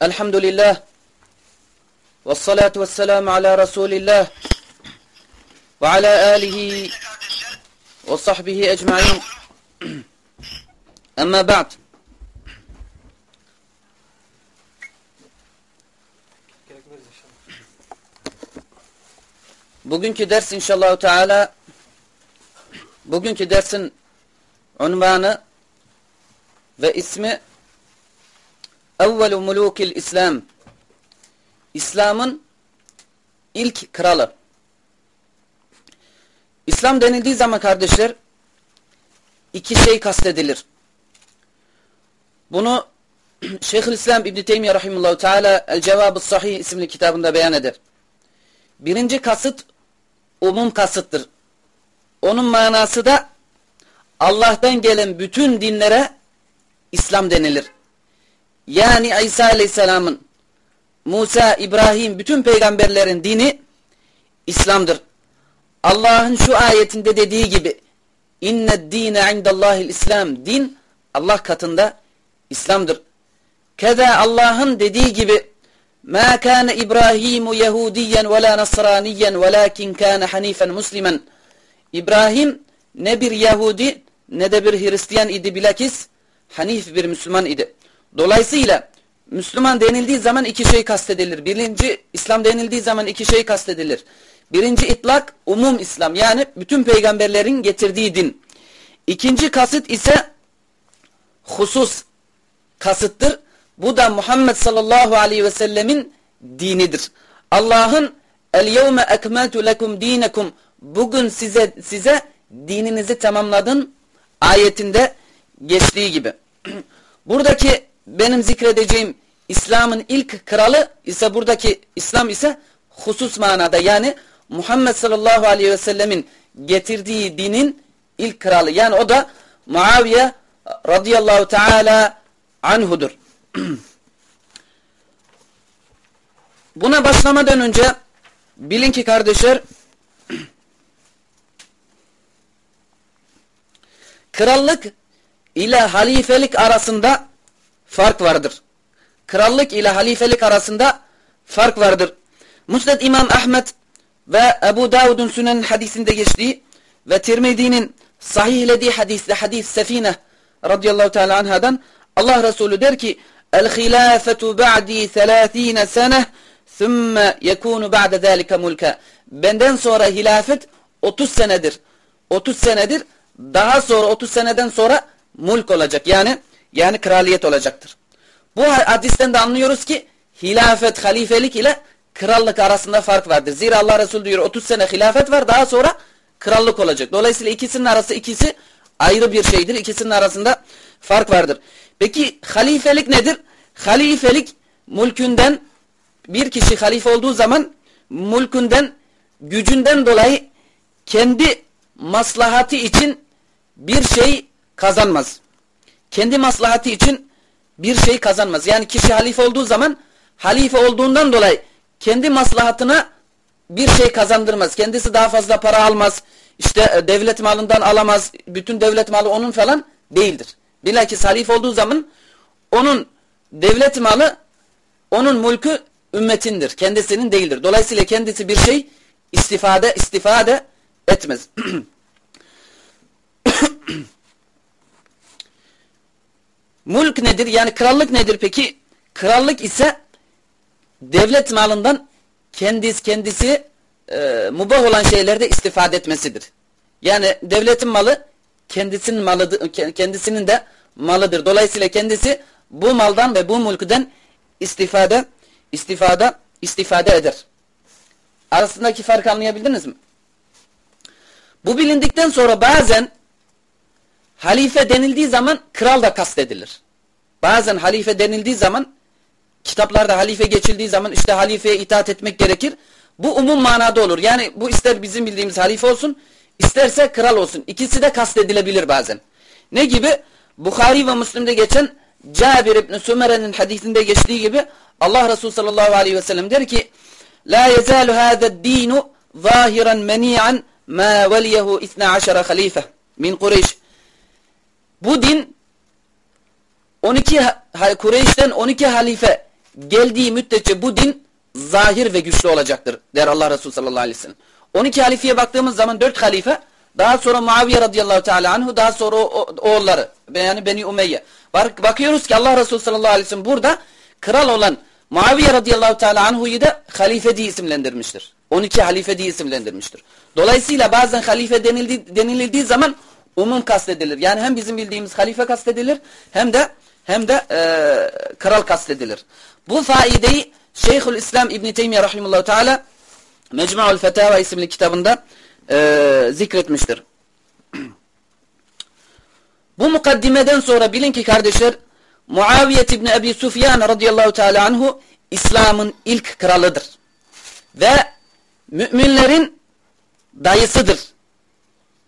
Elhamdülillah. Ve salatu ve selamu ala Resulillah. Ve ala alihi ve sahbihi ecmain. Ama ba'd. Bugünkü ders inşallah Teala bugünkü dersin unvanı ve ismi Evvelu mulukil İslam İslam'ın ilk kralı. İslam denildiği zaman kardeşler iki şey kastedilir. Bunu Şeyhülislam İbn Teymiyye rahimehullah teala El Cevabı Sahih isimli kitabında beyan eder. Birinci kasıt umum kasıttır. Onun manası da Allah'tan gelen bütün dinlere İslam denilir. Yani İsa Aleyhisselam'ın, Musa, İbrahim, bütün peygamberlerin dini İslam'dır. Allah'ın şu ayetinde dediği gibi İnned dine indallahil İslam din Allah katında İslam'dır. Keza Allah'ın dediği gibi Ma kana İbrahimu Yahudiyen ve la Nasraniyen velakin kana hanifen Müslüman. İbrahim ne bir Yahudi ne de bir Hristiyan idi bilakis Hanif bir Müslüman idi. Dolayısıyla Müslüman denildiği zaman iki şey kastedilir. Birinci İslam denildiği zaman iki şey kastedilir. Birinci itlak umum İslam yani bütün peygamberlerin getirdiği din. İkinci kasıt ise husus kasıttır. Bu da Muhammed sallallahu aleyhi ve sellemin dinidir. Allah'ın el yevme ekmeltu lekum dinekum bugün size size dininizi tamamladın ayetinde geçtiği gibi. Buradaki benim zikredeceğim İslam'ın ilk kralı ise buradaki İslam ise husus manada yani Muhammed sallallahu aleyhi ve sellemin getirdiği dinin ilk kralı. Yani o da Muaviye radıyallahu teala anhudur. Buna başlamadan önce bilin ki kardeşler krallık ile halifelik arasında fark vardır. Krallık ile halifelik arasında fark vardır. Musned İmam Ahmet ve Ebu Davud'un sünen hadisinde geçtiği ve Tirmidi'nin sahihlediği hadiste hadis Sefine radıyallahu teala anhadan Allah Resulü der ki El hilafetu ba'di 30 sene thumme yekunu ba'de zalika mulka. Benden sonra hilafet 30 senedir. 30 senedir. Daha sonra 30 seneden sonra mulk olacak. Yani yani kraliyet olacaktır. Bu hadisten de anlıyoruz ki hilafet, halifelik ile krallık arasında fark vardır. Zira Allah Resulü diyor 30 sene hilafet var daha sonra krallık olacak. Dolayısıyla ikisinin arası ikisi ayrı bir şeydir. İkisinin arasında fark vardır. Peki halifelik nedir? Halifelik mülkünden bir kişi halife olduğu zaman mülkünden gücünden dolayı kendi maslahatı için bir şey kazanmaz. Kendi maslahatı için bir şey kazanmaz. Yani kişi halife olduğu zaman halife olduğundan dolayı kendi maslahatına bir şey kazandırmaz. Kendisi daha fazla para almaz. İşte e, devlet malından alamaz. Bütün devlet malı onun falan değildir. Bilakis halife olduğu zaman onun devlet malı onun mülkü ümmetindir. Kendisinin değildir. Dolayısıyla kendisi bir şey istifade istifade etmez. Mulk nedir? Yani krallık nedir peki? Krallık ise devlet malından kendisi kendisi e, mubah olan şeylerde istifade etmesidir. Yani devletin malı kendisinin malıdır, kendisinin de malıdır. Dolayısıyla kendisi bu maldan ve bu mülküden istifade istifade istifade eder. Arasındaki farkı anlayabildiniz mi? Bu bilindikten sonra bazen halife denildiği zaman kral da kastedilir. Bazen halife denildiği zaman kitaplarda halife geçildiği zaman işte halifeye itaat etmek gerekir. Bu umum manada olur. Yani bu ister bizim bildiğimiz halife olsun isterse kral olsun. İkisi de kastedilebilir bazen. Ne gibi? Bukhari ve Müslim'de geçen Cabir İbni Sümere'nin hadisinde geçtiği gibi Allah Resulü sallallahu aleyhi ve sellem der ki La yezalu hâzed dinu zahiran meni'an ma veliyehu 12 halife min Kureyş. Bu din 12 Kureyş'ten 12 halife geldiği müddetçe bu din zahir ve güçlü olacaktır der Allah Resulü sallallahu aleyhi ve sellem. 12 halifeye baktığımız zaman 4 halife daha sonra Muaviye radıyallahu teala anhu daha sonra o, oğulları yani Beni Umeyye. Bak, bakıyoruz ki Allah Resulü sallallahu aleyhi ve sellem burada kral olan Muaviye radıyallahu teala anhu'yu da halife diye isimlendirmiştir. 12 halife diye isimlendirmiştir. Dolayısıyla bazen halife denildi, denildiği zaman umum kastedilir. Yani hem bizim bildiğimiz halife kastedilir hem de hem de e, kral kastedilir. Bu faideyi Şeyhül İslam İbn Teymiyye rahimehullah teala Mecmu'ul Fetava isimli kitabında e, zikretmiştir. Bu mukaddimeden sonra bilin ki kardeşler Muaviye ibn Ebi Sufyan radıyallahu teala anhu İslam'ın ilk kralıdır. Ve müminlerin dayısıdır.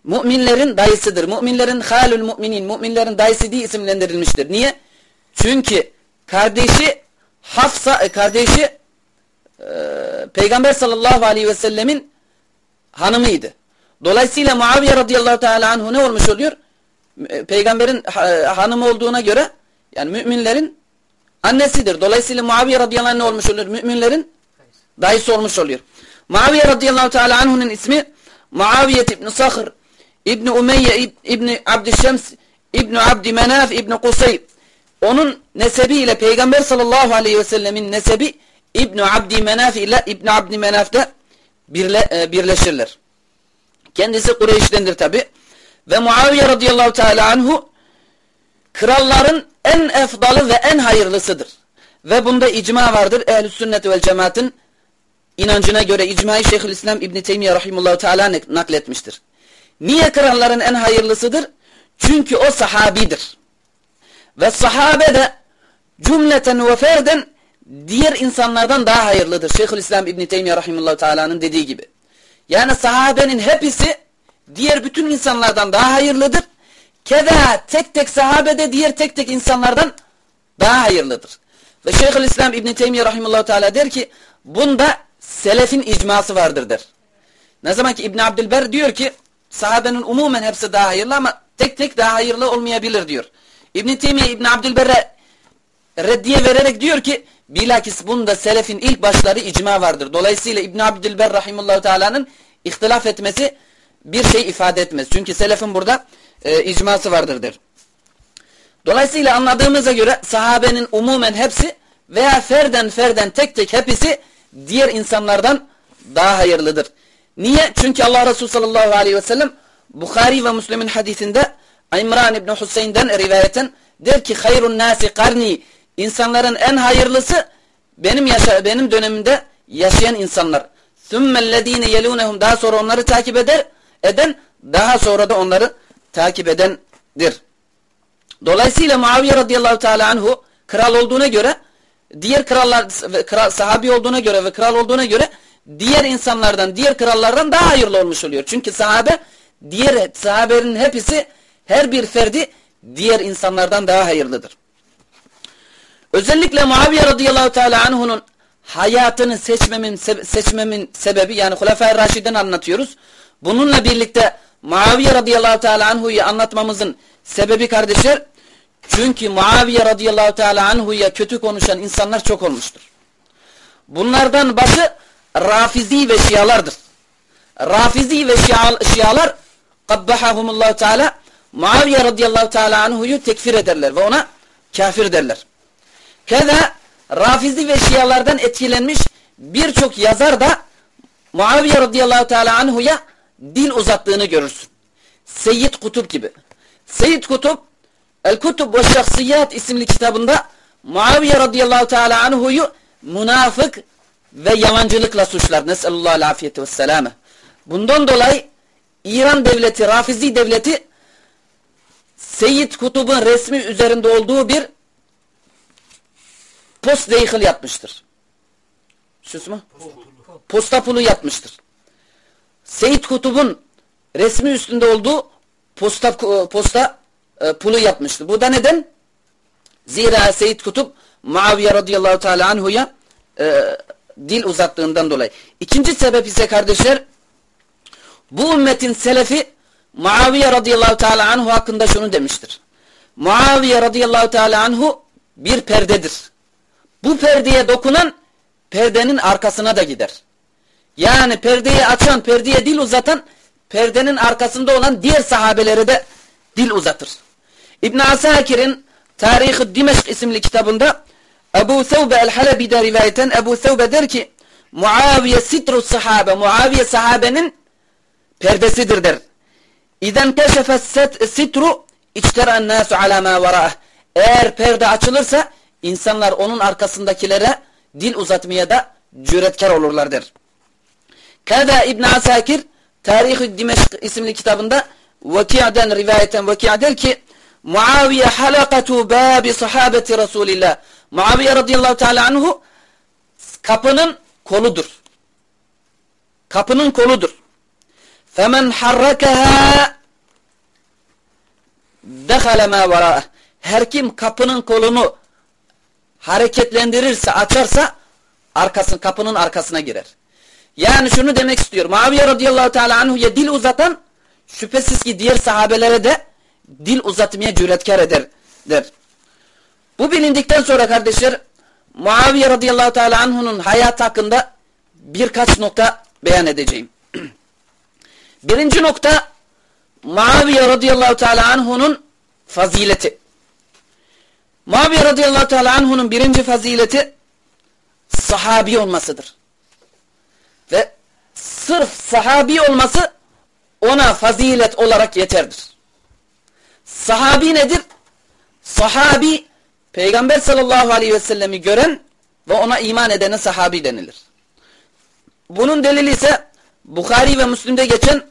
Müminlerin dayısıdır. Müminlerin halül müminin, müminlerin dayısı diye isimlendirilmiştir. Niye? Çünkü kardeşi Hafsa, e, kardeşi e, Peygamber sallallahu aleyhi ve sellemin hanımıydı. Dolayısıyla Muaviye radıyallahu teala anhu ne olmuş oluyor? E, Peygamberin hanımı olduğuna göre yani müminlerin annesidir. Dolayısıyla Muaviye radıyallahu anh ne olmuş oluyor? Müminlerin dayısı olmuş oluyor. Muaviye radıyallahu teala anhu'nun ismi Muaviye ibn Sakhr İbn Umeyye İbn Abdüşşems İbn Abd Menaf İbn Kusay onun nesebiyle Peygamber sallallahu aleyhi ve sellemin nesebi İbn Abd Menaf ile İbn Abd Menaf'ta birle, e, birleşirler. Kendisi Kureyş'tendir tabi. Ve Muaviye radıyallahu teala anhu kralların en efdalı ve en hayırlısıdır. Ve bunda icma vardır. Ehl-i sünnet vel cemaatin inancına göre icmayı Şeyhülislam İbn Teymiyye rahimehullah teala nakletmiştir. Niye kralların en hayırlısıdır? Çünkü o sahabidir. Ve sahabe de cümleten ve ferden diğer insanlardan daha hayırlıdır. Şeyhülislam İbn Teymiyye rahimehullah teala'nın dediği gibi. Yani sahabenin hepsi diğer bütün insanlardan daha hayırlıdır. Keda tek tek sahabede diğer tek tek insanlardan daha hayırlıdır. Ve Şeyhülislam İbn Teymiyye rahimehullah teala der ki bunda selefin icması vardır der. Ne zaman ki İbn Abdülber diyor ki sahabenin umumen hepsi daha hayırlı ama tek tek daha hayırlı olmayabilir diyor. İbn Teymiye İbn Abdülber'e reddiye vererek diyor ki bilakis bunda selefin ilk başları icma vardır. Dolayısıyla İbn Abdülber rahimullahu teala'nın ihtilaf etmesi bir şey ifade etmez. Çünkü selefin burada e, icması vardır der. Dolayısıyla anladığımıza göre sahabenin umumen hepsi veya ferden ferden tek tek hepsi diğer insanlardan daha hayırlıdır. Niye? Çünkü Allah Resulü sallallahu aleyhi ve sellem Bukhari ve Müslim'in hadisinde İmran İbni Hüseyin'den rivayeten der ki hayrun nasi karni insanların en hayırlısı benim yaşa benim dönemimde yaşayan insanlar. Sümmellezine yelunhum daha sonra onları takip eder eden daha sonra da onları takip edendir. Dolayısıyla Muaviye radıyallahu teala anhu kral olduğuna göre diğer krallar kral, sahabi olduğuna göre ve kral olduğuna göre diğer insanlardan, diğer krallardan daha hayırlı olmuş oluyor. Çünkü sahabe diğer sahabenin hepsi her bir ferdi diğer insanlardan daha hayırlıdır. Özellikle Muaviye radıyallahu teala anhu'nun hayatını seçmemin seçmemin sebebi yani Hulefai Raşid'den anlatıyoruz. Bununla birlikte Muaviye radıyallahu teala anhu'yu anlatmamızın sebebi kardeşler çünkü Muaviye radıyallahu teala anhu'ya kötü konuşan insanlar çok olmuştur. Bunlardan başı Rafizi ve Şialardır. Rafizi ve Şia, Şialar kabbahahumullahu teala Muaviye radıyallahu teala anhu'yu tekfir ederler ve ona kafir derler. Keda Rafizi ve Şialardan etkilenmiş birçok yazar da Muaviye radıyallahu teala anhu'ya dil uzattığını görürsün. Seyyid Kutup gibi. Seyyid Kutup El-Kutub ve Şahsiyat isimli kitabında Muaviye radıyallahu teala anhu'yu münafık ve yalancılıkla suçlar. Nesallallahu afiyeti ve selame. Bundan dolayı İran devleti, Rafizi devleti Seyyid Kutub'un resmi üzerinde olduğu bir post deyhil yapmıştır. Sus mu? Posta pulu yapmıştır. Seyyid Kutub'un resmi üstünde olduğu posta posta e, pulu yapmıştır. Bu da neden? Zira Seyyid Kutup Muaviye radıyallahu teala anhu'ya e, dil uzattığından dolayı. İkinci sebep ise kardeşler bu ümmetin selefi Muaviye radıyallahu teala anhu hakkında şunu demiştir. Muaviye radıyallahu teala anhu bir perdedir. Bu perdeye dokunan perdenin arkasına da gider. Yani perdeyi açan, perdeye dil uzatan perdenin arkasında olan diğer sahabelere de dil uzatır. İbn Asakir'in Tarih-i Dimeşk isimli kitabında Ebu Thevbe el-Halebi'de rivayeten Ebu Thevbe der ki Muaviye sitru sahabe Muaviye sahabenin perdesidir der. İzen keşefes sitru içteren nasu ala ma vara'ah. Eğer perde açılırsa insanlar onun arkasındakilere dil uzatmaya da cüretkar olurlar der. Kada İbn Asakir Tarih-i Dimeşk isimli kitabında Vaki'den rivayeten Vaki' der ki Muaviye halakatu babi sahabeti Resulillah. Muaviye radıyallahu teala anhu kapının koludur. Kapının koludur. Femen harrakaha dehale ma vara'ah. Her kim kapının kolunu hareketlendirirse, açarsa arkasın, kapının arkasına girer. Yani şunu demek istiyor. Muaviye radıyallahu teala anhu'ya dil uzatan şüphesiz ki diğer sahabelere de dil uzatmaya cüretkar eder der. Bu bilindikten sonra kardeşler Muaviye radıyallahu teala anhu'nun hayat hakkında birkaç nokta beyan edeceğim. Birinci nokta Muaviye radıyallahu teala anhu'nun fazileti. Muaviye radıyallahu teala anhu'nun birinci fazileti sahabi olmasıdır. Ve sırf sahabi olması ona fazilet olarak yeterdir. Sahabi nedir? Sahabi Peygamber sallallahu aleyhi ve sellemi gören ve ona iman edene sahabi denilir. Bunun delili ise Bukhari ve Müslim'de geçen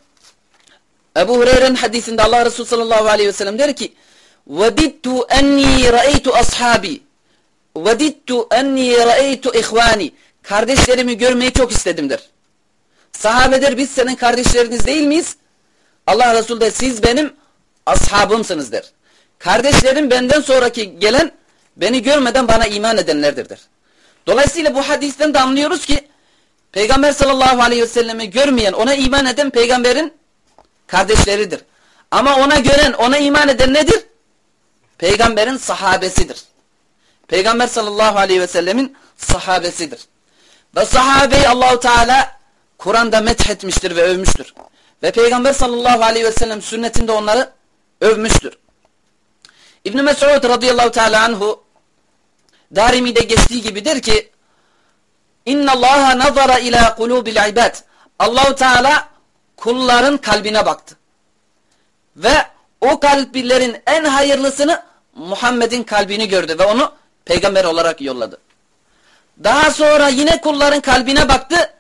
Ebu Hureyre'nin hadisinde Allah Resulü sallallahu aleyhi ve sellem der ki وَدِدْتُ اَنِّي رَأَيْتُ أَصْحَابِي وَدِدْتُ اَنِّي رَأَيْتُ اِخْوَانِي Kardeşlerimi görmeyi çok istedim der. Sahabedir biz senin kardeşleriniz değil miyiz? Allah Resulü de siz benim ashabımsınız der. Kardeşlerim benden sonraki gelen beni görmeden bana iman edenlerdir. Dolayısıyla bu hadisten de anlıyoruz ki Peygamber sallallahu aleyhi ve sellemi görmeyen ona iman eden peygamberin kardeşleridir. Ama ona gören ona iman eden nedir? Peygamberin sahabesidir. Peygamber sallallahu aleyhi ve sellemin sahabesidir. Ve sahabeyi Allahu Teala Kur'an'da methetmiştir ve övmüştür. Ve Peygamber sallallahu aleyhi ve sellem sünnetinde onları övmüştür. İbn Mes'ud radıyallahu teala anhu Darimi'de geçtiği gibi der ki İnna Allaha nazara ila kulubil ibad. Allahu Teala kulların kalbine baktı. Ve o kalplerin en hayırlısını Muhammed'in kalbini gördü ve onu peygamber olarak yolladı. Daha sonra yine kulların kalbine baktı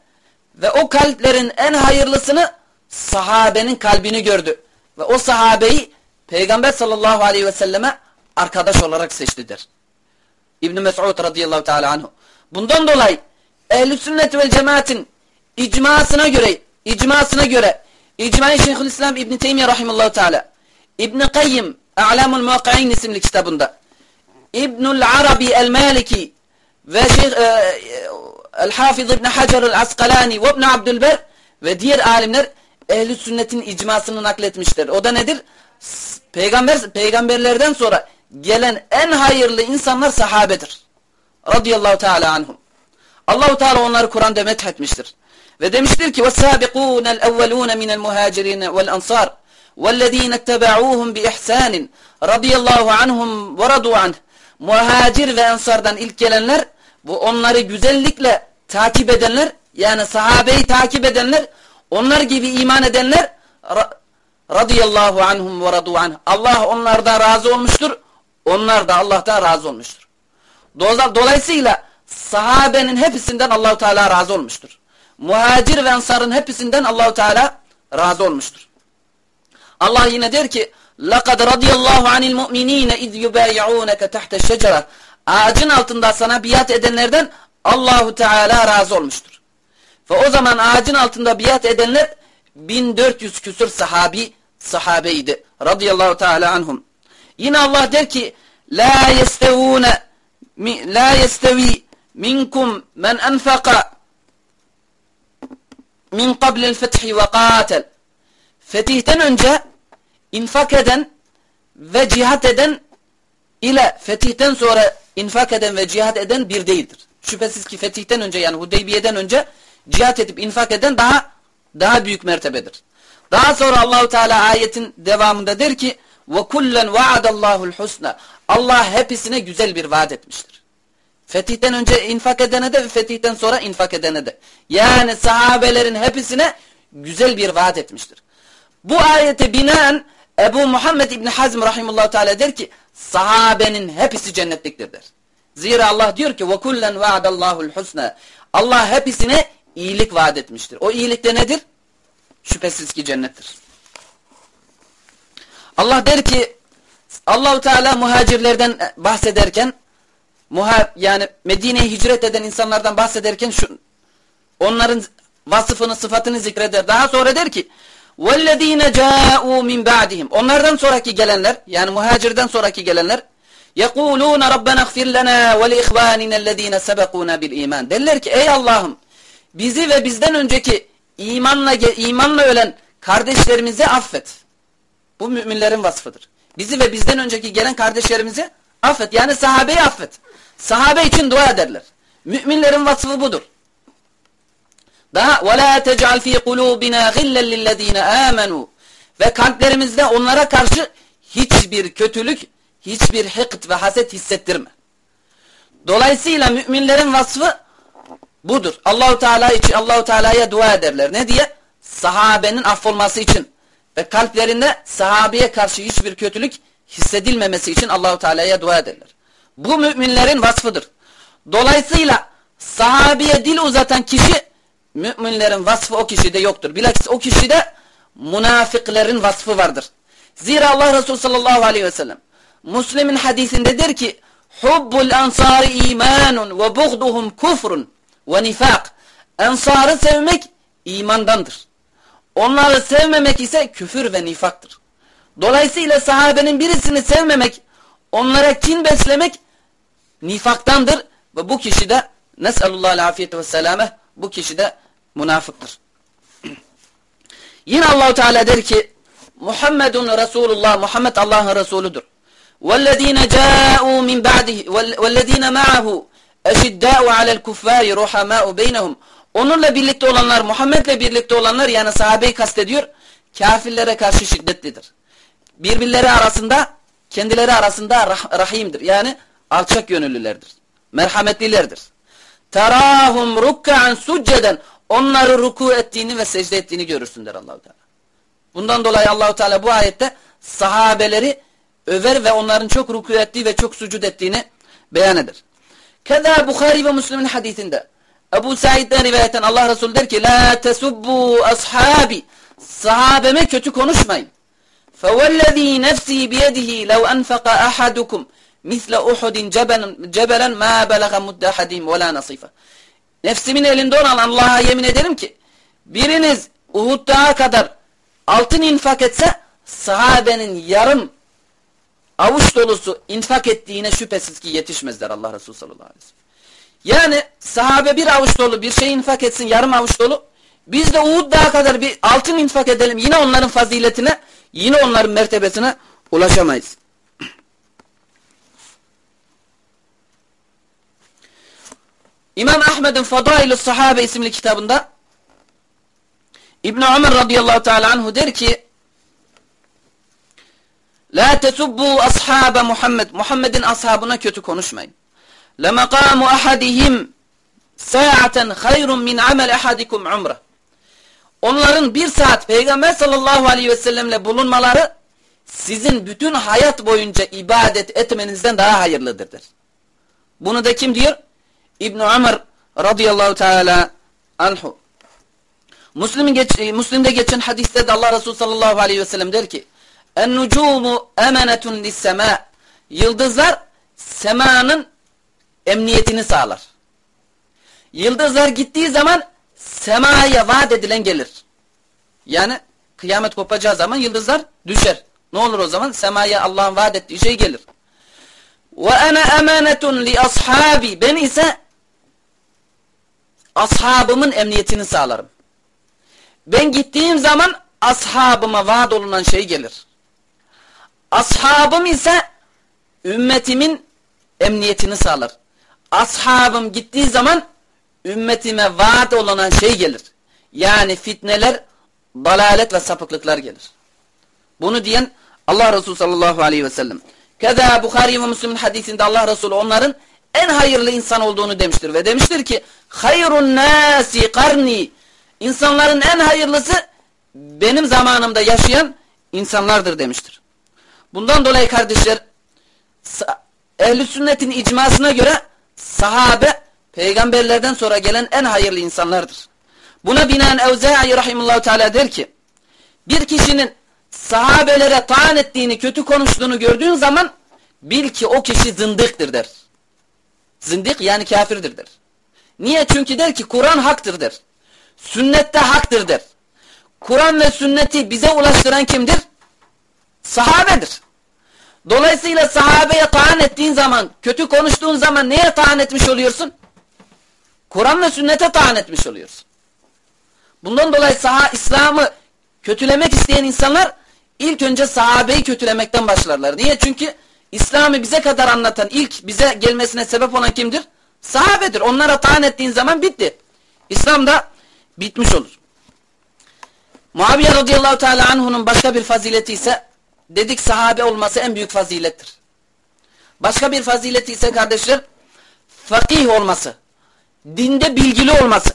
ve o kalplerin en hayırlısını sahabenin kalbini gördü. Ve o sahabeyi Peygamber sallallahu aleyhi ve selleme arkadaş olarak seçtidir. İbn Mes'ud radıyallahu teala anhu. Bundan dolayı ehl sünnet ve cemaatin icmasına göre icmasına göre İcma-i Şeyhülislam İbn Teymiyye rahimallahu teala İbn Kayyim A'lamul Muakkain isimli kitabında İbnül Arabi el-Maliki ve Şeyh e, El-Hafiz İbn Hacer el-Asqalani ve İbn Abdülber ve diğer alimler ehli sünnetin icmasını nakletmişler. O da nedir? Peygamber peygamberlerden sonra gelen en hayırlı insanlar sahabedir. Radiyallahu teala anhum. Allahu Teala onları Kur'an'da methetmiştir. Ve demiştir ki: "Ves-sabiqûnel evvelûne minel muhacirin ve'l-ensâr ve'llezîne ittaba'ûhum bi ihsânin radiyallahu anhum ve radû anh." Muhacir ve ensardan ilk gelenler bu onları güzellikle takip edenler yani sahabeyi takip edenler onlar gibi iman edenler radıyallahu anhum ve radu anh. Allah onlardan razı olmuştur onlar da Allah'tan razı olmuştur. Dolayısıyla sahabenin hepsinden Allahu Teala razı olmuştur. Muhacir ve ensarın hepsinden Allahu Teala razı olmuştur. Allah yine der ki: "Laqad radiyallahu anil mu'minina iz yubay'unaka tahta şecere." Ağacın altında sana biat edenlerden Allahu Teala razı olmuştur. Ve o zaman ağacın altında biat edenler 1400 küsur sahabi sahabeydi. Radıyallahu Teala anhum. Yine Allah der ki: "La yestevune la yestevi minkum men enfaka min qablil fethi ve qatel." Fetihten önce infak eden ve cihat eden ile fetihten sonra infak eden ve cihat eden bir değildir. Şüphesiz ki fetihten önce yani Hudeybiye'den önce cihat edip infak eden daha daha büyük mertebedir. Daha sonra Allahu Teala ayetin devamında der ki ve kullen vaadallahu'l husna. Allah hepsine güzel bir vaat etmiştir. Fetihten önce infak edene de ve fetihten sonra infak edene de. Yani sahabelerin hepsine güzel bir vaat etmiştir. Bu ayete binaen Ebu Muhammed İbni Hazm rahimullahu teala der ki sahabenin hepsi cennetliktir der. Zira Allah diyor ki وَكُلَّنْ وَعَدَ اللّٰهُ الْحُسْنَى Allah hepsine iyilik vaat etmiştir. O iyilik de nedir? Şüphesiz ki cennettir. Allah der ki Allahu Teala muhacirlerden bahsederken muha yani Medine'ye hicret eden insanlardan bahsederken şu onların vasıfını sıfatını zikreder. Daha sonra der ki وَالَّذ۪ينَ جَاءُوا مِنْ بَعْدِهِمْ Onlardan sonraki gelenler yani muhacirden sonraki gelenler يَقُولُونَ رَبَّنَا اغْفِرْ لَنَا وَلِإِخْوَانِنَا الَّذ۪ينَ سَبَقُونَ بِالْا۪يمَانِ Derler ki ey Allah'ım bizi ve bizden önceki imanla, imanla ölen kardeşlerimizi affet. Bu müminlerin vasfıdır. Bizi ve bizden önceki gelen kardeşlerimizi affet. Yani sahabeyi affet. Sahabe için dua ederler. Müminlerin vasfı budur. Daha وَلَا تَجْعَلْ ف۪ي قُلُوبِنَا غِلًّا لِلَّذ۪ينَ آمَنُوا Ve kalplerimizde onlara karşı hiçbir kötülük, hiçbir hıkt ve haset hissettirme. Dolayısıyla müminlerin vasfı budur. Allahu Teala için Allahu Teala'ya dua ederler. Ne diye? Sahabenin affolması için ve kalplerinde sahabeye karşı hiçbir kötülük hissedilmemesi için Allahu Teala'ya dua ederler. Bu müminlerin vasfıdır. Dolayısıyla sahabeye dil uzatan kişi müminlerin vasfı o kişide yoktur. Bilakis o kişide münafıkların vasfı vardır. Zira Allah Resulü sallallahu aleyhi ve sellem Müslim'in hadisinde der ki Hubbul ansari imanun ve buğduhum kufrun ve nifak. Ensarı sevmek imandandır. Onları sevmemek ise küfür ve nifaktır. Dolayısıyla sahabenin birisini sevmemek, onlara kin beslemek nifaktandır ve bu kişi de Nes'alullah afiyet ve selame bu kişi de münafıktır. Yine Allahu Teala der ki Muhammedun Resulullah Muhammed Allah'ın Resuludur. وَالَّذ۪ينَ جَاءُوا مِنْ بَعْدِهِ وَالَّذ۪ينَ مَعَهُ اَشِدَّاءُ عَلَى الْكُفَّارِ رُحَمَاءُ بَيْنَهُمْ Onunla birlikte olanlar, Muhammed'le birlikte olanlar yani sahabeyi kastediyor, kafirlere karşı şiddetlidir. Birbirleri arasında, kendileri arasında rah rahimdir. Yani alçak gönüllülerdir. Merhametlilerdir. Terahum rukkan succeden onları ruku ettiğini ve secde ettiğini görürsün der Allahu Teala. Bundan dolayı Allahu Teala bu ayette sahabeleri över ve onların çok ruku ettiği ve çok sucud ettiğini beyan eder. Keda Bukhari ve Müslim'in hadisinde Ebu Said'den rivayeten Allah Resulü der ki La tesubbu ashabi Sahabeme kötü konuşmayın. فَوَالَّذ۪ي نَفْسِي بِيَدِهِ لَوْ أَنْفَقَ أَحَدُكُمْ misle Uhud'in cebelen, cebelen ma belaga muddahadim ve la nasifa. Nefsimin elinde olan Allah'a yemin ederim ki biriniz Uhud dağı kadar altın infak etse sahabenin yarım avuç dolusu infak ettiğine şüphesiz ki yetişmezler Allah Resulü sallallahu aleyhi ve sellem. Yani sahabe bir avuç dolu bir şey infak etsin yarım avuç dolu. Biz de Uhud dağı kadar bir altın infak edelim yine onların faziletine yine onların mertebesine ulaşamayız. İmam Ahmed'in Fadailü Sahabe isimli kitabında İbn Ömer radıyallahu teala anhu der ki La tesubbu ashabe Muhammed Muhammed'in ashabına kötü konuşmayın. Maqamu ahadihim sa'aten hayrun min amel ahadikum umre. Onların bir saat Peygamber sallallahu aleyhi ve sellemle bulunmaları sizin bütün hayat boyunca ibadet etmenizden daha hayırlıdır. Der. Bunu da kim diyor? İbn Ömer radıyallahu teala anhu. Müslim'in geç, Müslim'de geçen hadiste de Allah Resulü sallallahu aleyhi ve sellem der ki En-nucumu emanetun lis-sema Yıldızlar semanın emniyetini sağlar. Yıldızlar gittiği zaman semaya vaat edilen gelir. Yani kıyamet kopacağı zaman yıldızlar düşer. Ne olur o zaman? Semaya Allah'ın vaat ettiği şey gelir. Ve ana emanetun li ashabi. Ben ise ashabımın emniyetini sağlarım. Ben gittiğim zaman ashabıma vaat olunan şey gelir. Ashabım ise ümmetimin emniyetini sağlar. Ashabım gittiği zaman ümmetime vaat olunan şey gelir. Yani fitneler, dalalet ve sapıklıklar gelir. Bunu diyen Allah Resulü sallallahu aleyhi ve sellem. Keza Bukhari ve Müslim'in hadisinde Allah Resulü onların en hayırlı insan olduğunu demiştir. Ve demiştir ki hayrun nasi karni insanların en hayırlısı benim zamanımda yaşayan insanlardır demiştir. Bundan dolayı kardeşler ehli sünnetin icmasına göre sahabe peygamberlerden sonra gelen en hayırlı insanlardır. Buna binaen Evza'i rahimullahu teala der ki bir kişinin sahabelere taan ettiğini, kötü konuştuğunu gördüğün zaman bil ki o kişi zındıktır der. Zındık yani kafirdir der. Niye? Çünkü der ki Kur'an haktır der. Sünnette haktır der. Kur'an ve sünneti bize ulaştıran kimdir? Sahabedir. Dolayısıyla sahabeye taan ettiğin zaman, kötü konuştuğun zaman neye taan etmiş oluyorsun? Kur'an ve sünnete taan etmiş oluyorsun. Bundan dolayı saha İslam'ı kötülemek isteyen insanlar ilk önce sahabeyi kötülemekten başlarlar. Niye? Çünkü İslam'ı bize kadar anlatan, ilk bize gelmesine sebep olan kimdir? Sahabedir. Onlara taan ettiğin zaman bitti. İslam da bitmiş olur. Muaviye radıyallahu teala anhu'nun başka bir fazileti ise dedik sahabe olması en büyük fazilettir. Başka bir fazileti ise kardeşler fakih olması. Dinde bilgili olması.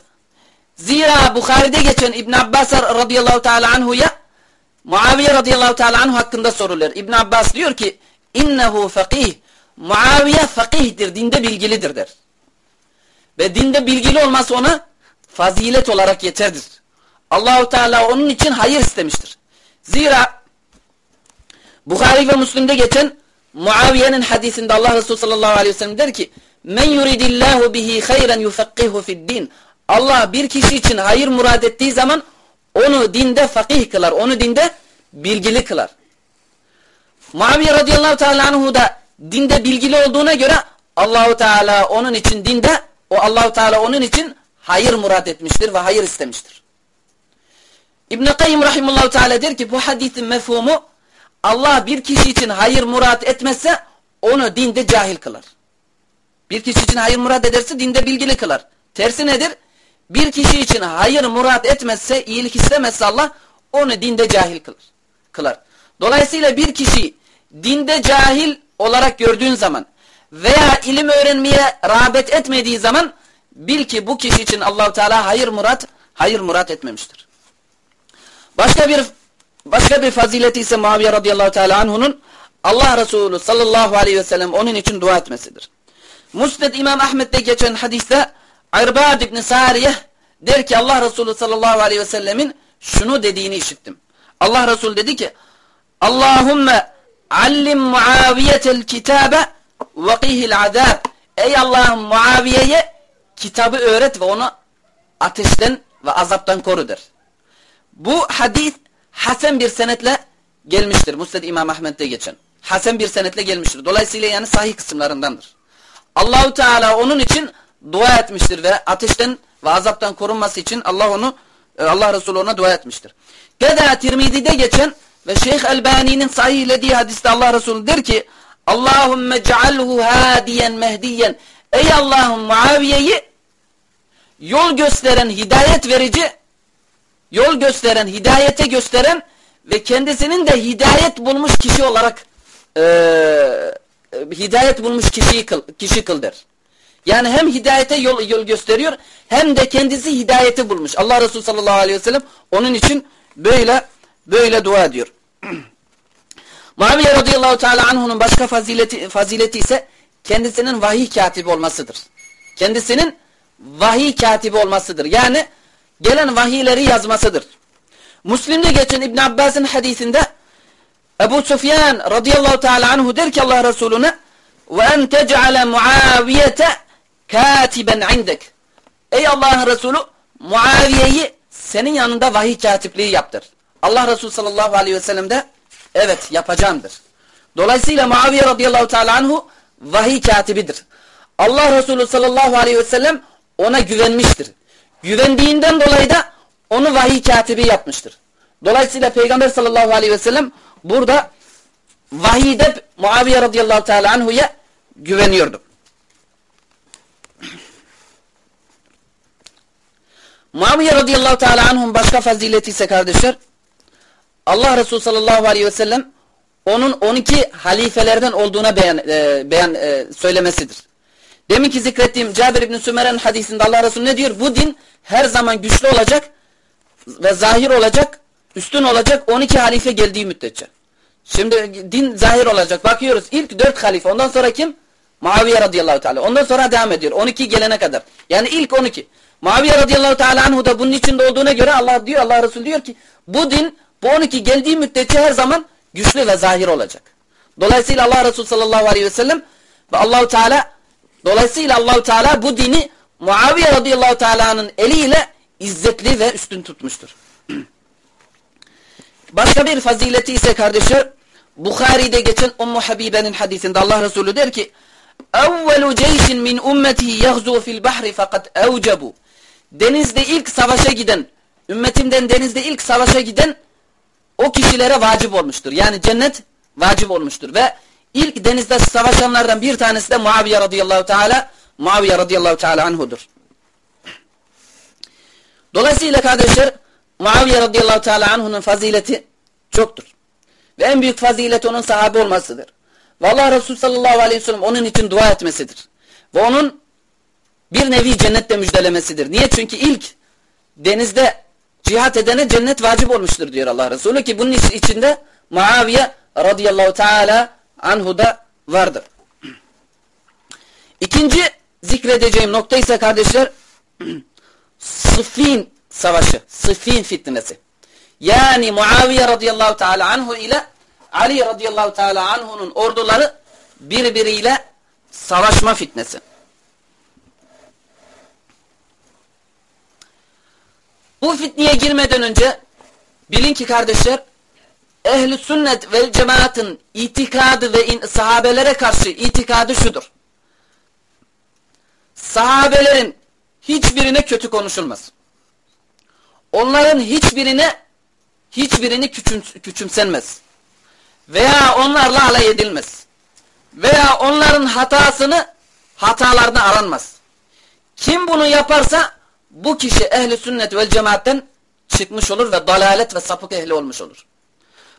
Zira Bukhari'de geçen İbn Abbas radıyallahu teala anhu'ya Muaviye radıyallahu teala anhu hakkında sorulur. İbn Abbas diyor ki innehu fakih. Muaviye fakihdir, dinde bilgilidir der. Ve dinde bilgili olması ona fazilet olarak yeterdir. Allahu Teala onun için hayır istemiştir. Zira Bukhari ve Müslim'de geçen Muaviye'nin hadisinde Allah Resulü sallallahu aleyhi ve sellem der ki Men yuridillahu bihi hayran yufakkihu fid din. Allah bir kişi için hayır murad ettiği zaman onu dinde fakih kılar. Onu dinde bilgili kılar. Muaviye radıyallahu teala anhu da dinde bilgili olduğuna göre Allahu Teala onun için dinde o Allahu Teala onun için hayır murad etmiştir ve hayır istemiştir. İbn Kayyim rahimehullah teala der ki bu hadisin mefhumu Allah bir kişi için hayır murad etmezse onu dinde cahil kılar. Bir kişi için hayır murad ederse dinde bilgili kılar. Tersi nedir? Bir kişi için hayır murad etmezse, iyilik istemezse Allah onu dinde cahil kılar. kılar. Dolayısıyla bir kişi dinde cahil olarak gördüğün zaman veya ilim öğrenmeye rağbet etmediği zaman bil ki bu kişi için Allahu Teala hayır murat hayır murat etmemiştir. Başka bir başka bir fazileti ise Muaviye radıyallahu teala anhu'nun Allah Resulü sallallahu aleyhi ve sellem onun için dua etmesidir. Musned İmam Ahmet'te geçen hadiste Irbad ibn Sariye der ki Allah Resulü sallallahu aleyhi ve sellemin şunu dediğini işittim. Allah Resulü dedi ki Allahümme allim Muaviyetel kitabe vakihil azab. Ey Allah'ım Muaviye'ye kitabı öğret ve onu ateşten ve azaptan koru der. Bu hadis hasen bir senetle gelmiştir. Musned İmam Ahmet'te geçen. Hasen bir senetle gelmiştir. Dolayısıyla yani sahih kısımlarındandır. Allahu Teala onun için dua etmiştir ve ateşten ve azaptan korunması için Allah onu e, Allah Resulü ona dua etmiştir. Keda Tirmizi'de geçen ve Şeyh Elbani'nin sahihlediği hadiste Allah Resulü der ki Allahümme cealhu hadiyen mehdiyen Ey Allah'ım Muaviye'yi yol gösteren, hidayet verici yol gösteren, hidayete gösteren ve kendisinin de hidayet bulmuş kişi olarak e, hidayet bulmuş kişiyi kıl, kişi kıl der. Yani hem hidayete yol, yol gösteriyor hem de kendisi hidayeti bulmuş. Allah Resulü sallallahu aleyhi ve sellem onun için böyle böyle dua ediyor. Muaviye radıyallahu teala anhu'nun başka fazileti, fazileti ise kendisinin vahiy katibi olmasıdır. Kendisinin vahiy katibi olmasıdır. Yani gelen vahiyleri yazmasıdır. Müslim'de geçen İbn Abbas'ın hadisinde Ebu Sufyan radıyallahu teala anhu der ki Allah Resulüne ve en tec'ale Muaviyete katiben indek. Ey Allah'ın Resulü Muaviye'yi senin yanında vahiy katipliği yaptır. Allah Resulü sallallahu aleyhi ve sellem de evet yapacağımdır. Dolayısıyla Muaviye radıyallahu teala anhu vahiy katibidir. Allah Resulü sallallahu aleyhi ve sellem ona güvenmiştir. Güvendiğinden dolayı da onu vahiy katibi yapmıştır. Dolayısıyla Peygamber sallallahu aleyhi ve sellem burada vahiyde Muaviye radıyallahu teala anhu'ya güveniyordu. Muaviye radıyallahu teala anhum başka fazileti ise kardeşler Allah Resulü sallallahu aleyhi ve sellem onun 12 halifelerden olduğuna beyan, e, beyan e, söylemesidir. Demin ki zikrettiğim Cabir İbni Sümer'in hadisinde Allah Resulü ne diyor? Bu din her zaman güçlü olacak ve zahir olacak, üstün olacak 12 halife geldiği müddetçe. Şimdi din zahir olacak. Bakıyoruz ilk 4 halife. Ondan sonra kim? Muaviye radıyallahu teala. Ondan sonra devam ediyor. 12 gelene kadar. Yani ilk 12. Muaviye radıyallahu teala anhu da bunun içinde olduğuna göre Allah diyor Allah Resulü diyor ki bu din bu 12 geldiği müddetçe her zaman güçlü ve zahir olacak. Dolayısıyla Allah Resulü sallallahu aleyhi ve sellem ve Allahu Teala dolayısıyla Allahu Teala bu dini Muaviye radıyallahu teala'nın eliyle izzetli ve üstün tutmuştur. Başka bir fazileti ise kardeşler Bukhari'de geçen Ummu Habibe'nin hadisinde Allah Resulü der ki اَوَّلُ جَيْشٍ مِنْ اُمَّتِهِ يَغْزُوا فِي الْبَحْرِ فَقَدْ اَوْجَبُوا Denizde ilk savaşa giden, ümmetimden denizde ilk savaşa giden o kişilere vacip olmuştur. Yani cennet vacip olmuştur. Ve ilk denizde savaşanlardan bir tanesi de Muaviye radıyallahu teala Muaviye radıyallahu teala anhudur. Dolayısıyla kardeşler Muaviye radıyallahu teala anhunun fazileti çoktur. Ve en büyük fazileti onun sahabe olmasıdır. Ve Allah Resulü sallallahu aleyhi ve sellem onun için dua etmesidir. Ve onun bir nevi cennette müjdelemesidir. Niye? Çünkü ilk denizde cihat edene cennet vacip olmuştur diyor Allah Resulü ki bunun içinde Muaviye radıyallahu teala anhu da vardır. İkinci zikredeceğim nokta ise kardeşler Sıffin savaşı, Sıffin fitnesi. Yani Muaviye radıyallahu teala anhu ile Ali radıyallahu teala anhu'nun orduları birbiriyle savaşma fitnesi. Bu fitneye girmeden önce bilin ki kardeşler ehli sünnet ve cemaatin itikadı ve in, sahabelere karşı itikadı şudur. Sahabelerin hiçbirine kötü konuşulmaz. Onların hiçbirine hiçbirini küçüm, küçümsenmez. Veya onlarla alay edilmez. Veya onların hatasını hatalarını aranmaz. Kim bunu yaparsa bu kişi ehli sünnet ve cemaatten çıkmış olur ve dalalet ve sapık ehli olmuş olur.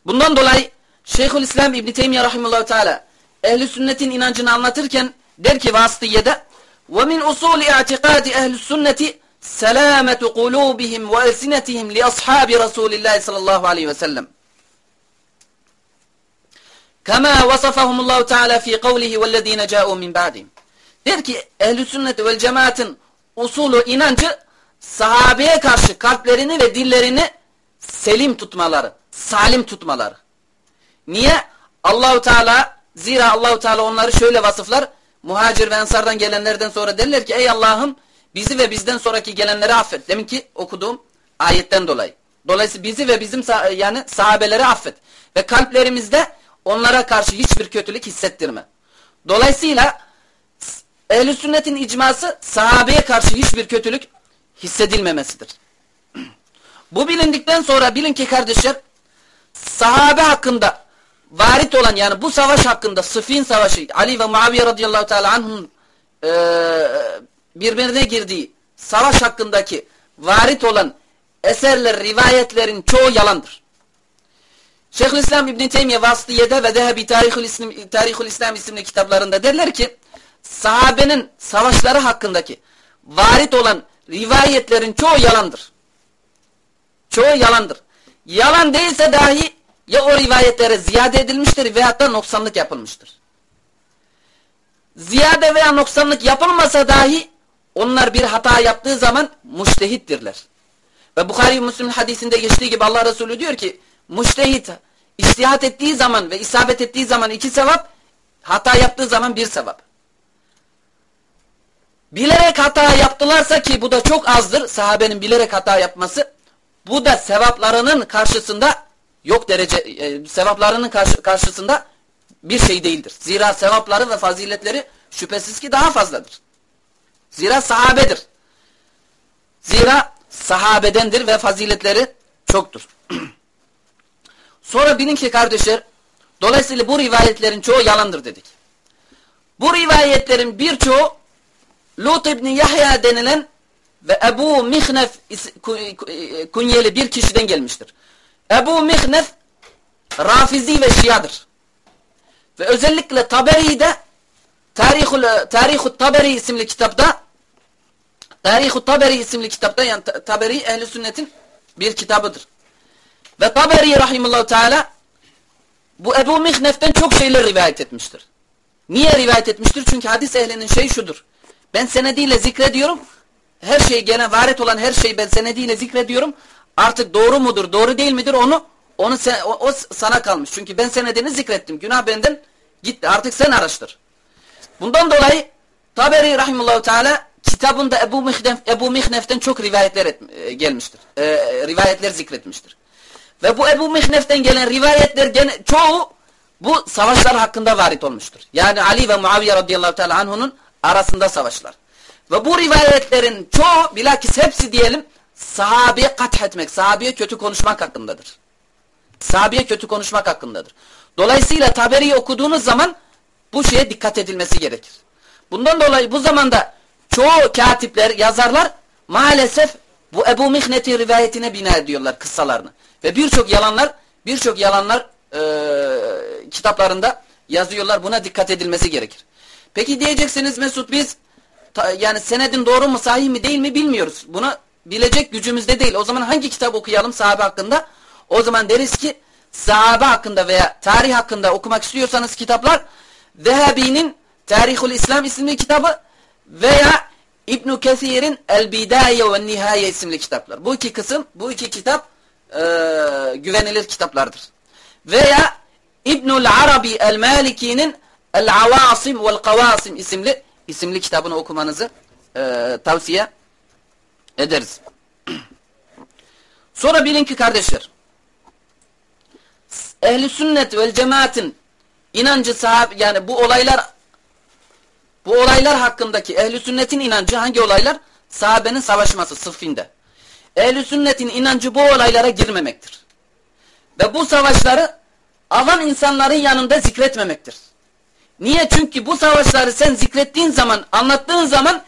Bundan dolayı Şeyhülislam İbn Teymiyye rahimehullah teala ehli sünnetin inancını anlatırken der ki vasıtiyede ve min usul i'tikadi ehli sünneti selametu kulubihim ve elsinetihim li ashabi Resulillah sallallahu aleyhi ve sellem. Kama vasafahumullahu teala fi kavlihi vellezine ca'u min ba'dihim. Der ki ehli sünnet ve cemaatin usulü inancı sahabeye karşı kalplerini ve dillerini selim tutmaları, salim tutmaları. Niye? Allahu Teala zira Allahu Teala onları şöyle vasıflar. Muhacir ve ensardan gelenlerden sonra derler ki ey Allah'ım bizi ve bizden sonraki gelenleri affet. Demin ki okuduğum ayetten dolayı. Dolayısıyla bizi ve bizim yani sahabeleri affet. Ve kalplerimizde onlara karşı hiçbir kötülük hissettirme. Dolayısıyla ehl sünnetin icması sahabeye karşı hiçbir kötülük hissedilmemesidir. Bu bilindikten sonra bilin ki kardeşler sahabe hakkında varit olan yani bu savaş hakkında Sıfin Savaşı Ali ve Muaviye radıyallahu teala anh'ın e, birbirine girdiği savaş hakkındaki varit olan eserler, rivayetlerin çoğu yalandır. Şeyhülislam İbn Teymiyye Vasıtiye'de ve Dehebi Tarihül İslam, Tarihül İslam isimli kitaplarında derler ki sahabenin savaşları hakkındaki varit olan rivayetlerin çoğu yalandır. Çoğu yalandır. Yalan değilse dahi ya o rivayetlere ziyade edilmiştir veyahut da noksanlık yapılmıştır. Ziyade veya noksanlık yapılmasa dahi onlar bir hata yaptığı zaman müştehittirler. Ve Bukhari Müslim hadisinde geçtiği gibi Allah Resulü diyor ki müştehit iştihat ettiği zaman ve isabet ettiği zaman iki sevap hata yaptığı zaman bir sevap. Bilerek hata yaptılarsa ki bu da çok azdır sahabenin bilerek hata yapması. Bu da sevaplarının karşısında yok derece e, sevaplarının karşı, karşısında bir şey değildir. Zira sevapları ve faziletleri şüphesiz ki daha fazladır. Zira sahabedir. Zira sahabedendir ve faziletleri çoktur. Sonra bilin ki kardeşler dolayısıyla bu rivayetlerin çoğu yalandır dedik. Bu rivayetlerin birçoğu Lut İbni Yahya denilen ve Ebu Mihnef kunyeli bir kişiden gelmiştir. Ebu Mihnef Rafizi ve Şia'dır. Ve özellikle Taberi'de Tarihul, Tarihul Taberi isimli kitapta Tarihul Taberi isimli kitapta yani Taberi ehli sünnetin bir kitabıdır. Ve Taberi rahimullahu teala bu Ebu Mihnef'ten çok şeyler rivayet etmiştir. Niye rivayet etmiştir? Çünkü hadis ehlinin şeyi şudur. Ben senediyle zikrediyorum. Her şey gene varet olan her şeyi ben senediyle zikrediyorum. Artık doğru mudur, doğru değil midir onu onu sen, o, o sana kalmış. Çünkü ben senedini zikrettim. Günah benden gitti. Artık sen araştır. Bundan dolayı Taberi rahimullahu teala kitabında Ebu, Mihnef, Ebu Mihnef'ten çok rivayetler et, e, gelmiştir. E, rivayetler zikretmiştir. Ve bu Ebu Mihnef'ten gelen rivayetler gene, çoğu bu savaşlar hakkında varit olmuştur. Yani Ali ve Muaviye radıyallahu teala anhunun arasında savaşlar. Ve bu rivayetlerin çoğu bilakis hepsi diyelim sahabeye kat etmek, sahabeye kötü konuşmak hakkındadır. Sahabeye kötü konuşmak hakkındadır. Dolayısıyla Taberi'yi okuduğunuz zaman bu şeye dikkat edilmesi gerekir. Bundan dolayı bu zamanda çoğu katipler, yazarlar maalesef bu Ebu Mihnet'in rivayetine bina ediyorlar kıssalarını. Ve birçok yalanlar, birçok yalanlar e, kitaplarında yazıyorlar. Buna dikkat edilmesi gerekir. Peki diyeceksiniz Mesut biz yani senedin doğru mu sahih mi değil mi bilmiyoruz. Bunu bilecek gücümüzde değil. O zaman hangi kitap okuyalım sahabe hakkında? O zaman deriz ki sahabe hakkında veya tarih hakkında okumak istiyorsanız kitaplar Zehebi'nin Tarihul İslam isimli kitabı veya İbn Kesir'in El Bidaye ve Nihaye isimli kitaplar. Bu iki kısım, bu iki kitap e, güvenilir kitaplardır. Veya İbnül Arabi El Maliki'nin El Avasim vel Kavasim isimli isimli kitabını okumanızı e, tavsiye ederiz. Sonra bilin ki kardeşler ehli sünnet vel cemaatin inancı sahab yani bu olaylar bu olaylar hakkındaki ehli sünnetin inancı hangi olaylar? Sahabenin savaşması sıffinde. Ehli sünnetin inancı bu olaylara girmemektir. Ve bu savaşları alan insanların yanında zikretmemektir. Niye? Çünkü bu savaşları sen zikrettiğin zaman, anlattığın zaman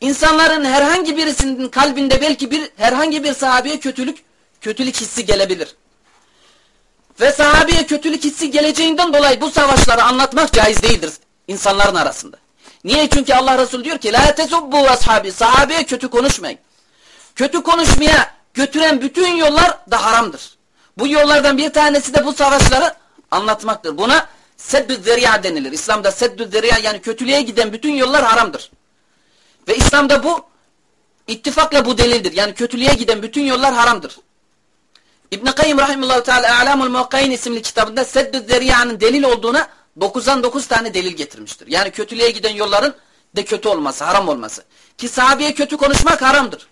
insanların herhangi birisinin kalbinde belki bir herhangi bir sahabeye kötülük kötülük hissi gelebilir. Ve sahabeye kötülük hissi geleceğinden dolayı bu savaşları anlatmak caiz değildir insanların arasında. Niye? Çünkü Allah Resulü diyor ki La tesubbu ashabi sahabeye kötü konuşmayın. Kötü konuşmaya götüren bütün yollar da haramdır. Bu yollardan bir tanesi de bu savaşları anlatmaktır. Buna seddü zeriya denilir. İslam'da seddü zeriya yani kötülüğe giden bütün yollar haramdır. Ve İslam'da bu ittifakla bu delildir. Yani kötülüğe giden bütün yollar haramdır. İbn-i Kayyum Rahimullahu Teala A'lamul Muakkayin isimli kitabında seddü zeriya'nın delil olduğuna 9'dan 9 tane delil getirmiştir. Yani kötülüğe giden yolların de kötü olması, haram olması. Ki sahabeye kötü konuşmak haramdır.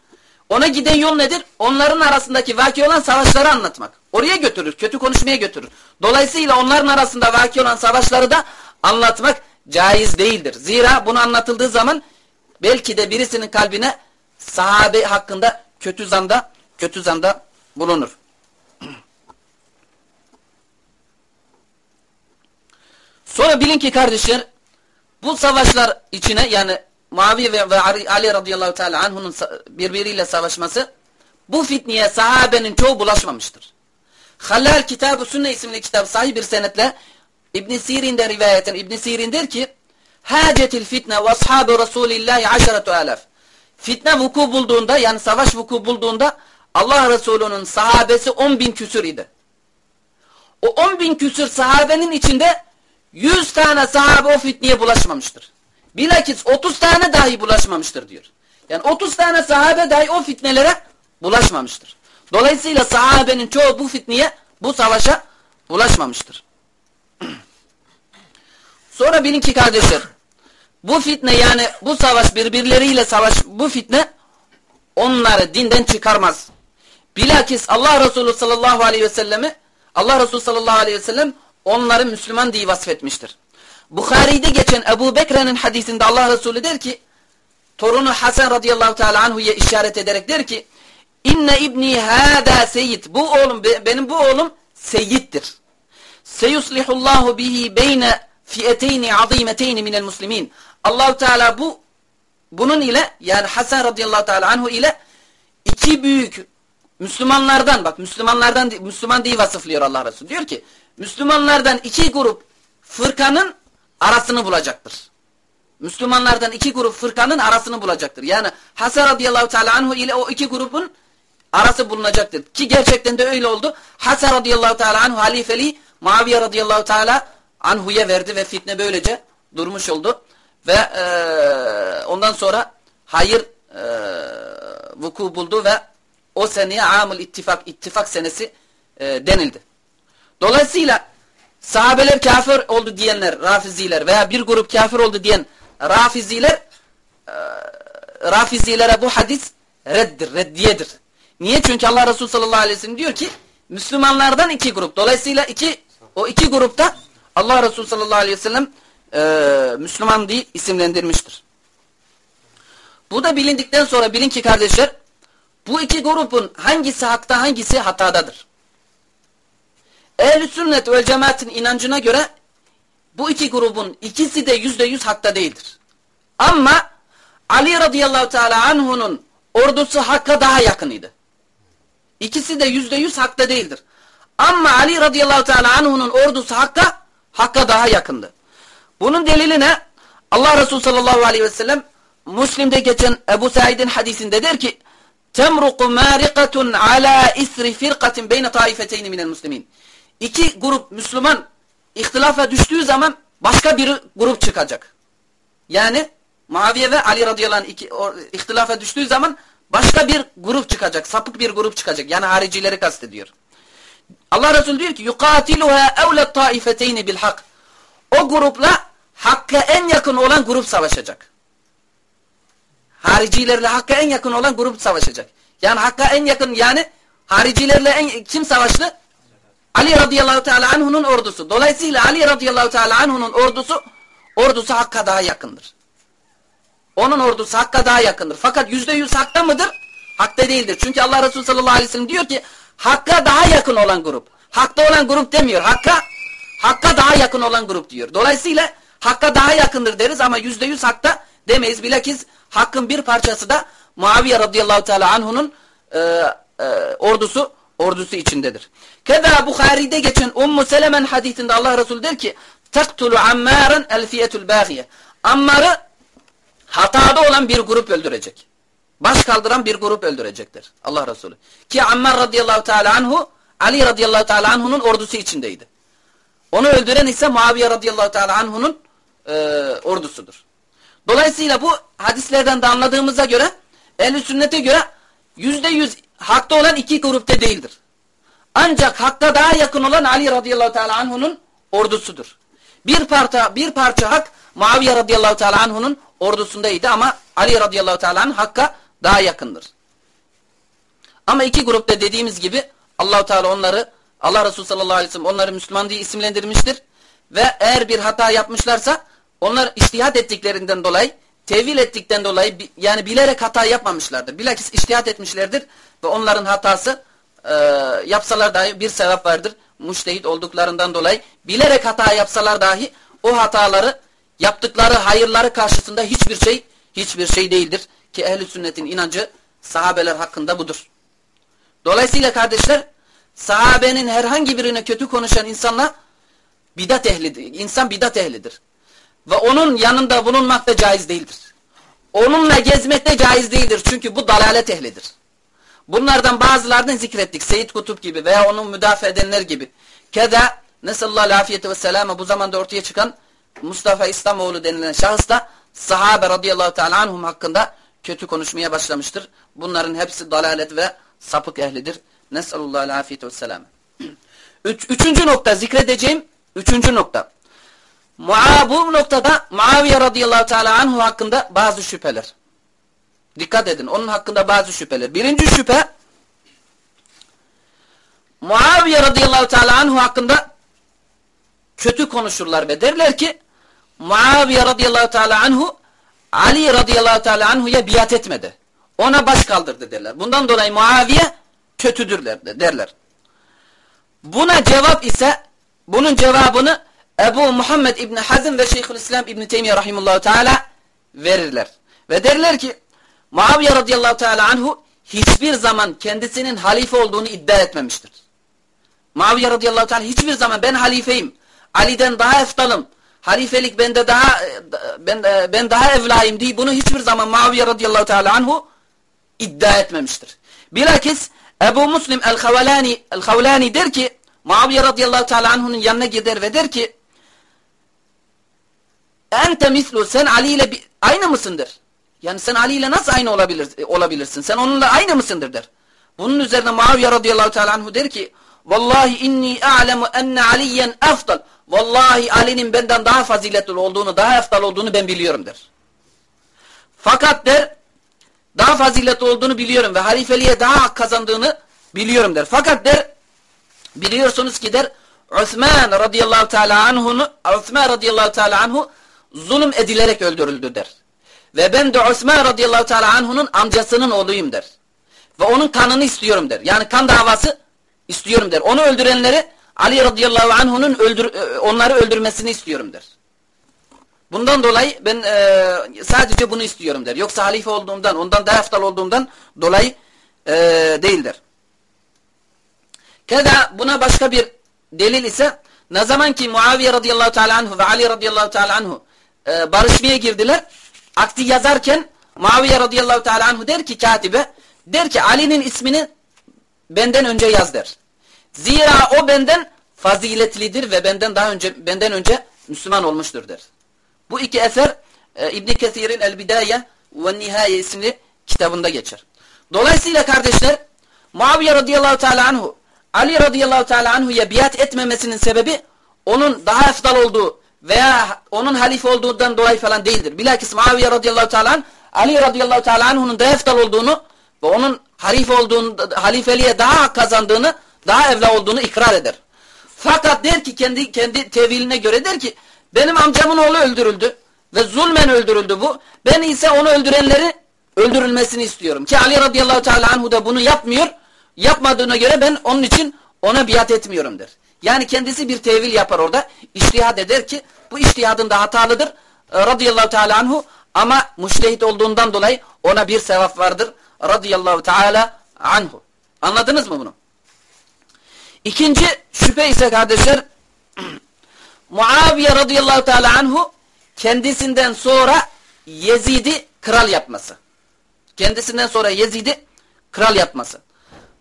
Ona giden yol nedir? Onların arasındaki vaki olan savaşları anlatmak. Oraya götürür, kötü konuşmaya götürür. Dolayısıyla onların arasında vaki olan savaşları da anlatmak caiz değildir. Zira bunu anlatıldığı zaman belki de birisinin kalbine sahabe hakkında kötü zanda, kötü zanda bulunur. Sonra bilin ki kardeşler bu savaşlar içine yani Muaviye ve, ve Ali radıyallahu teala anhunun birbiriyle savaşması bu fitneye sahabenin çoğu bulaşmamıştır. Halal Kitab-ı Sünne isimli kitap sahih bir senetle İbn Sirin'de rivayeten İbn Sirin der ki Hacetil fitne ve ashabu Resulillahi aşeretu alaf. Fitne vuku bulduğunda yani savaş vuku bulduğunda Allah Resulü'nün sahabesi 10 bin küsür idi. O 10 bin küsür sahabenin içinde 100 tane sahabe o fitneye bulaşmamıştır. Bilakis 30 tane dahi bulaşmamıştır diyor. Yani 30 tane sahabe dahi o fitnelere bulaşmamıştır. Dolayısıyla sahabenin çoğu bu fitneye, bu savaşa bulaşmamıştır. Sonra bilin ki kardeşler, bu fitne yani bu savaş birbirleriyle savaş, bu fitne onları dinden çıkarmaz. Bilakis Allah Resulü sallallahu aleyhi ve sellemi Allah Resulü sallallahu aleyhi ve sellem onları Müslüman diye vasfetmiştir. Bukhari'de geçen Ebu Bekre'nin hadisinde Allah Resulü der ki torunu Hasan radıyallahu teala anhu'ya işaret ederek der ki İnne ibni hâdâ seyyid. Bu oğlum benim bu oğlum seyyittir. Seyuslihullahu bihi beyne fiyeteyni azimeteyni minel muslimin. Allahu Teala bu bunun ile yani Hasan radıyallahu teala anhu ile iki büyük Müslümanlardan bak Müslümanlardan Müslüman diye vasıflıyor Allah Resulü. Diyor ki Müslümanlardan iki grup fırkanın arasını bulacaktır. Müslümanlardan iki grup fırkanın arasını bulacaktır. Yani Hasan radıyallahu teala anhu ile o iki grubun arası bulunacaktır. Ki gerçekten de öyle oldu. Hasan radıyallahu teala anhu halifeliği Muaviye radıyallahu teala anhu'ya verdi ve fitne böylece durmuş oldu. Ve e, ondan sonra hayır e, vuku buldu ve o seneye amul ittifak, ittifak senesi e, denildi. Dolayısıyla sahabeler kafir oldu diyenler, rafiziler veya bir grup kafir oldu diyen rafiziler e, rafizilere bu hadis reddir, reddiyedir. Niye? Çünkü Allah Resulü sallallahu aleyhi ve sellem diyor ki Müslümanlardan iki grup. Dolayısıyla iki o iki grupta Allah Resulü sallallahu aleyhi ve sellem e, Müslüman diye isimlendirmiştir. Bu da bilindikten sonra bilin ki kardeşler bu iki grubun hangisi hakta hangisi hatadadır. Ehl-i sünnet ve cemaatin inancına göre bu iki grubun ikisi de yüzde yüz hakta değildir. Ama Ali radıyallahu teala anhu'nun ordusu hakka daha yakınıydı. İkisi de yüzde yüz hakta değildir. Ama Ali radıyallahu teala anhu'nun ordusu hakka, hakka daha yakındı. Bunun delili ne? Allah Resulü sallallahu aleyhi ve sellem Müslim'de geçen Ebu Said'in hadisinde der ki temruku marikatun ala isri firkatin beyne taifeteyni minel muslimin. İki grup Müslüman ihtilafa düştüğü zaman başka bir grup çıkacak. Yani Muaviye ve Ali radıyallahu anh iki, o, ihtilafa düştüğü zaman başka bir grup çıkacak. Sapık bir grup çıkacak. Yani haricileri kastediyor. Allah Resulü diyor ki evlet taifeteyni bil hak. O grupla Hakka en yakın olan grup savaşacak. Haricilerle Hakka en yakın olan grup savaşacak. Yani Hakka en yakın yani haricilerle en, kim savaştı? Ali radıyallahu teala anhu'nun ordusu. Dolayısıyla Ali radıyallahu teala anhu'nun ordusu ordusu Hakk'a daha yakındır. Onun ordusu Hakk'a daha yakındır. Fakat yüzde yüz Hak'ta mıdır? Hak'ta değildir. Çünkü Allah Resulü sallallahu aleyhi ve sellem diyor ki Hakk'a daha yakın olan grup. Hak'ta olan grup demiyor. Hakk'a Hakka daha yakın olan grup diyor. Dolayısıyla Hakka daha yakındır deriz ama yüzde yüz hakta demeyiz. Bilakis hakkın bir parçası da Muaviye radıyallahu teala anhu'nun e, e, ordusu ordusu içindedir. Keda Bukhari'de geçen Ummu Selemen hadisinde Allah Resulü der ki taktulu ammaren el fiyetul bâhiye. Ammar'ı hatada olan bir grup öldürecek. Baş kaldıran bir grup öldürecektir Allah Resulü. Ki Ammar radıyallahu teala anhu Ali radıyallahu teala anhu'nun ordusu içindeydi. Onu öldüren ise Muaviye radıyallahu teala anhu'nun e, ordusudur. Dolayısıyla bu hadislerden de anladığımıza göre ehl sünnete göre yüzde yüz hakta olan iki grupta değildir. Ancak hakta daha yakın olan Ali radıyallahu teala anhu'nun ordusudur. Bir parça, bir parça hak Muaviye radıyallahu teala anhu'nun ordusundaydı ama Ali radıyallahu teala hakka daha yakındır. Ama iki grupta dediğimiz gibi Allahu Teala onları Allah Resulü sallallahu aleyhi ve sellem onları Müslüman diye isimlendirmiştir. Ve eğer bir hata yapmışlarsa onlar iştihat ettiklerinden dolayı, tevil ettikten dolayı yani bilerek hata yapmamışlardır. Bilakis iştihat etmişlerdir ve onların hatası e, yapsalar dahi bir sevap vardır. Müştehit olduklarından dolayı bilerek hata yapsalar dahi o hataları yaptıkları hayırları karşısında hiçbir şey hiçbir şey değildir. Ki ehli sünnetin inancı sahabeler hakkında budur. Dolayısıyla kardeşler sahabenin herhangi birine kötü konuşan insanla bidat ehlidir. İnsan bidat ehlidir. Ve onun yanında bulunmak da caiz değildir. Onunla gezmek de caiz değildir. Çünkü bu dalalet ehlidir. Bunlardan bazılarını zikrettik. Seyyid Kutup gibi veya onun müdafaa edenler gibi. Keda nesallallahu afiyeti ve selama bu zamanda ortaya çıkan Mustafa İslamoğlu denilen şahıs da sahabe radıyallahu teala anhum hakkında kötü konuşmaya başlamıştır. Bunların hepsi dalalet ve sapık ehlidir. Nesallallahu afiyeti ve selama. Üç, üçüncü nokta zikredeceğim. Üçüncü nokta. Mua, bu noktada Muaviye radıyallahu teala anhu hakkında bazı şüpheler. Dikkat edin. Onun hakkında bazı şüpheler. Birinci şüphe Muaviye radıyallahu teala anhu hakkında kötü konuşurlar ve derler ki Muaviye radıyallahu teala anhu Ali radıyallahu teala anhu'ya biat etmedi. Ona baş kaldırdı derler. Bundan dolayı Muaviye kötüdürler derler. Buna cevap ise bunun cevabını Ebu Muhammed İbni Hazm ve Şeyhülislam İbni Teymiye Rahimullahu Teala verirler. Ve derler ki Muaviye radıyallahu teala anhu hiçbir zaman kendisinin halife olduğunu iddia etmemiştir. Muaviye radıyallahu teala hiçbir zaman ben halifeyim, Ali'den daha eftalım, halifelik bende daha ben, ben daha evlayım diye bunu hiçbir zaman Muaviye radıyallahu teala anhu iddia etmemiştir. Bilakis Ebu Muslim el-Havlani el der ki Muaviye radıyallahu teala anhu'nun yanına gider ve der ki Ente mislu sen Ali ile aynı mısındır? Yani sen Ali ile nasıl aynı olabilir, olabilirsin? Sen onunla aynı mısındır der. Bunun üzerine Muaviye radıyallahu teala anhu der ki Vallahi inni a'lemu enne aliyen eftal. Vallahi Ali'nin benden daha faziletli olduğunu, daha eftal olduğunu ben biliyorum der. Fakat der daha faziletli olduğunu biliyorum ve halifeliğe daha hak kazandığını biliyorum der. Fakat der biliyorsunuz ki der Osman radıyallahu teala anhu'nu Osman radıyallahu teala anhu zulüm edilerek öldürüldü der. Ve ben de Osman radıyallahu teala anhu'nun amcasının oğluyum der. Ve onun kanını istiyorum der. Yani kan davası istiyorum der. Onu öldürenleri Ali radıyallahu anhu'nun öldür, e, onları öldürmesini istiyorum der. Bundan dolayı ben e, sadece bunu istiyorum der. Yoksa halife olduğumdan, ondan daha eftal olduğumdan dolayı e, değildir. Keda buna başka bir delil ise ne zaman ki Muaviye radıyallahu teala anhu ve Ali radıyallahu teala anhu e, barışmaya girdiler. Akdi yazarken Muaviye radıyallahu teala anhu der ki katibe der ki Ali'nin ismini benden önce yaz der. Zira o benden faziletlidir ve benden daha önce benden önce Müslüman olmuştur der. Bu iki eser e, İbn Kesir'in El Bidaye ve Nihaye isimli kitabında geçer. Dolayısıyla kardeşler Muaviye radıyallahu teala anhu Ali radıyallahu teala anhu'ya biat etmemesinin sebebi onun daha efdal olduğu veya onun halife olduğundan dolayı falan değildir. Bilakis Muaviye radıyallahu teala Ali radıyallahu teala anhu'nun daha efdal olduğunu ve onun halife olduğunu, halifeliğe daha kazandığını, daha evla olduğunu ikrar eder. Fakat der ki kendi kendi teviline göre der ki benim amcamın oğlu öldürüldü ve zulmen öldürüldü bu. Ben ise onu öldürenleri öldürülmesini istiyorum. Ki Ali radıyallahu teala anhu da bunu yapmıyor. Yapmadığına göre ben onun için ona biat etmiyorum der. Yani kendisi bir tevil yapar orada. İçtihad eder ki bu içtihadın da hatalıdır. E, radıyallahu teala anhu ama müştehit olduğundan dolayı ona bir sevap vardır. Radıyallahu teala anhu. Anladınız mı bunu? İkinci şüphe ise kardeşler Muaviye radıyallahu teala anhu kendisinden sonra Yezid'i kral yapması. Kendisinden sonra Yezid'i kral yapması.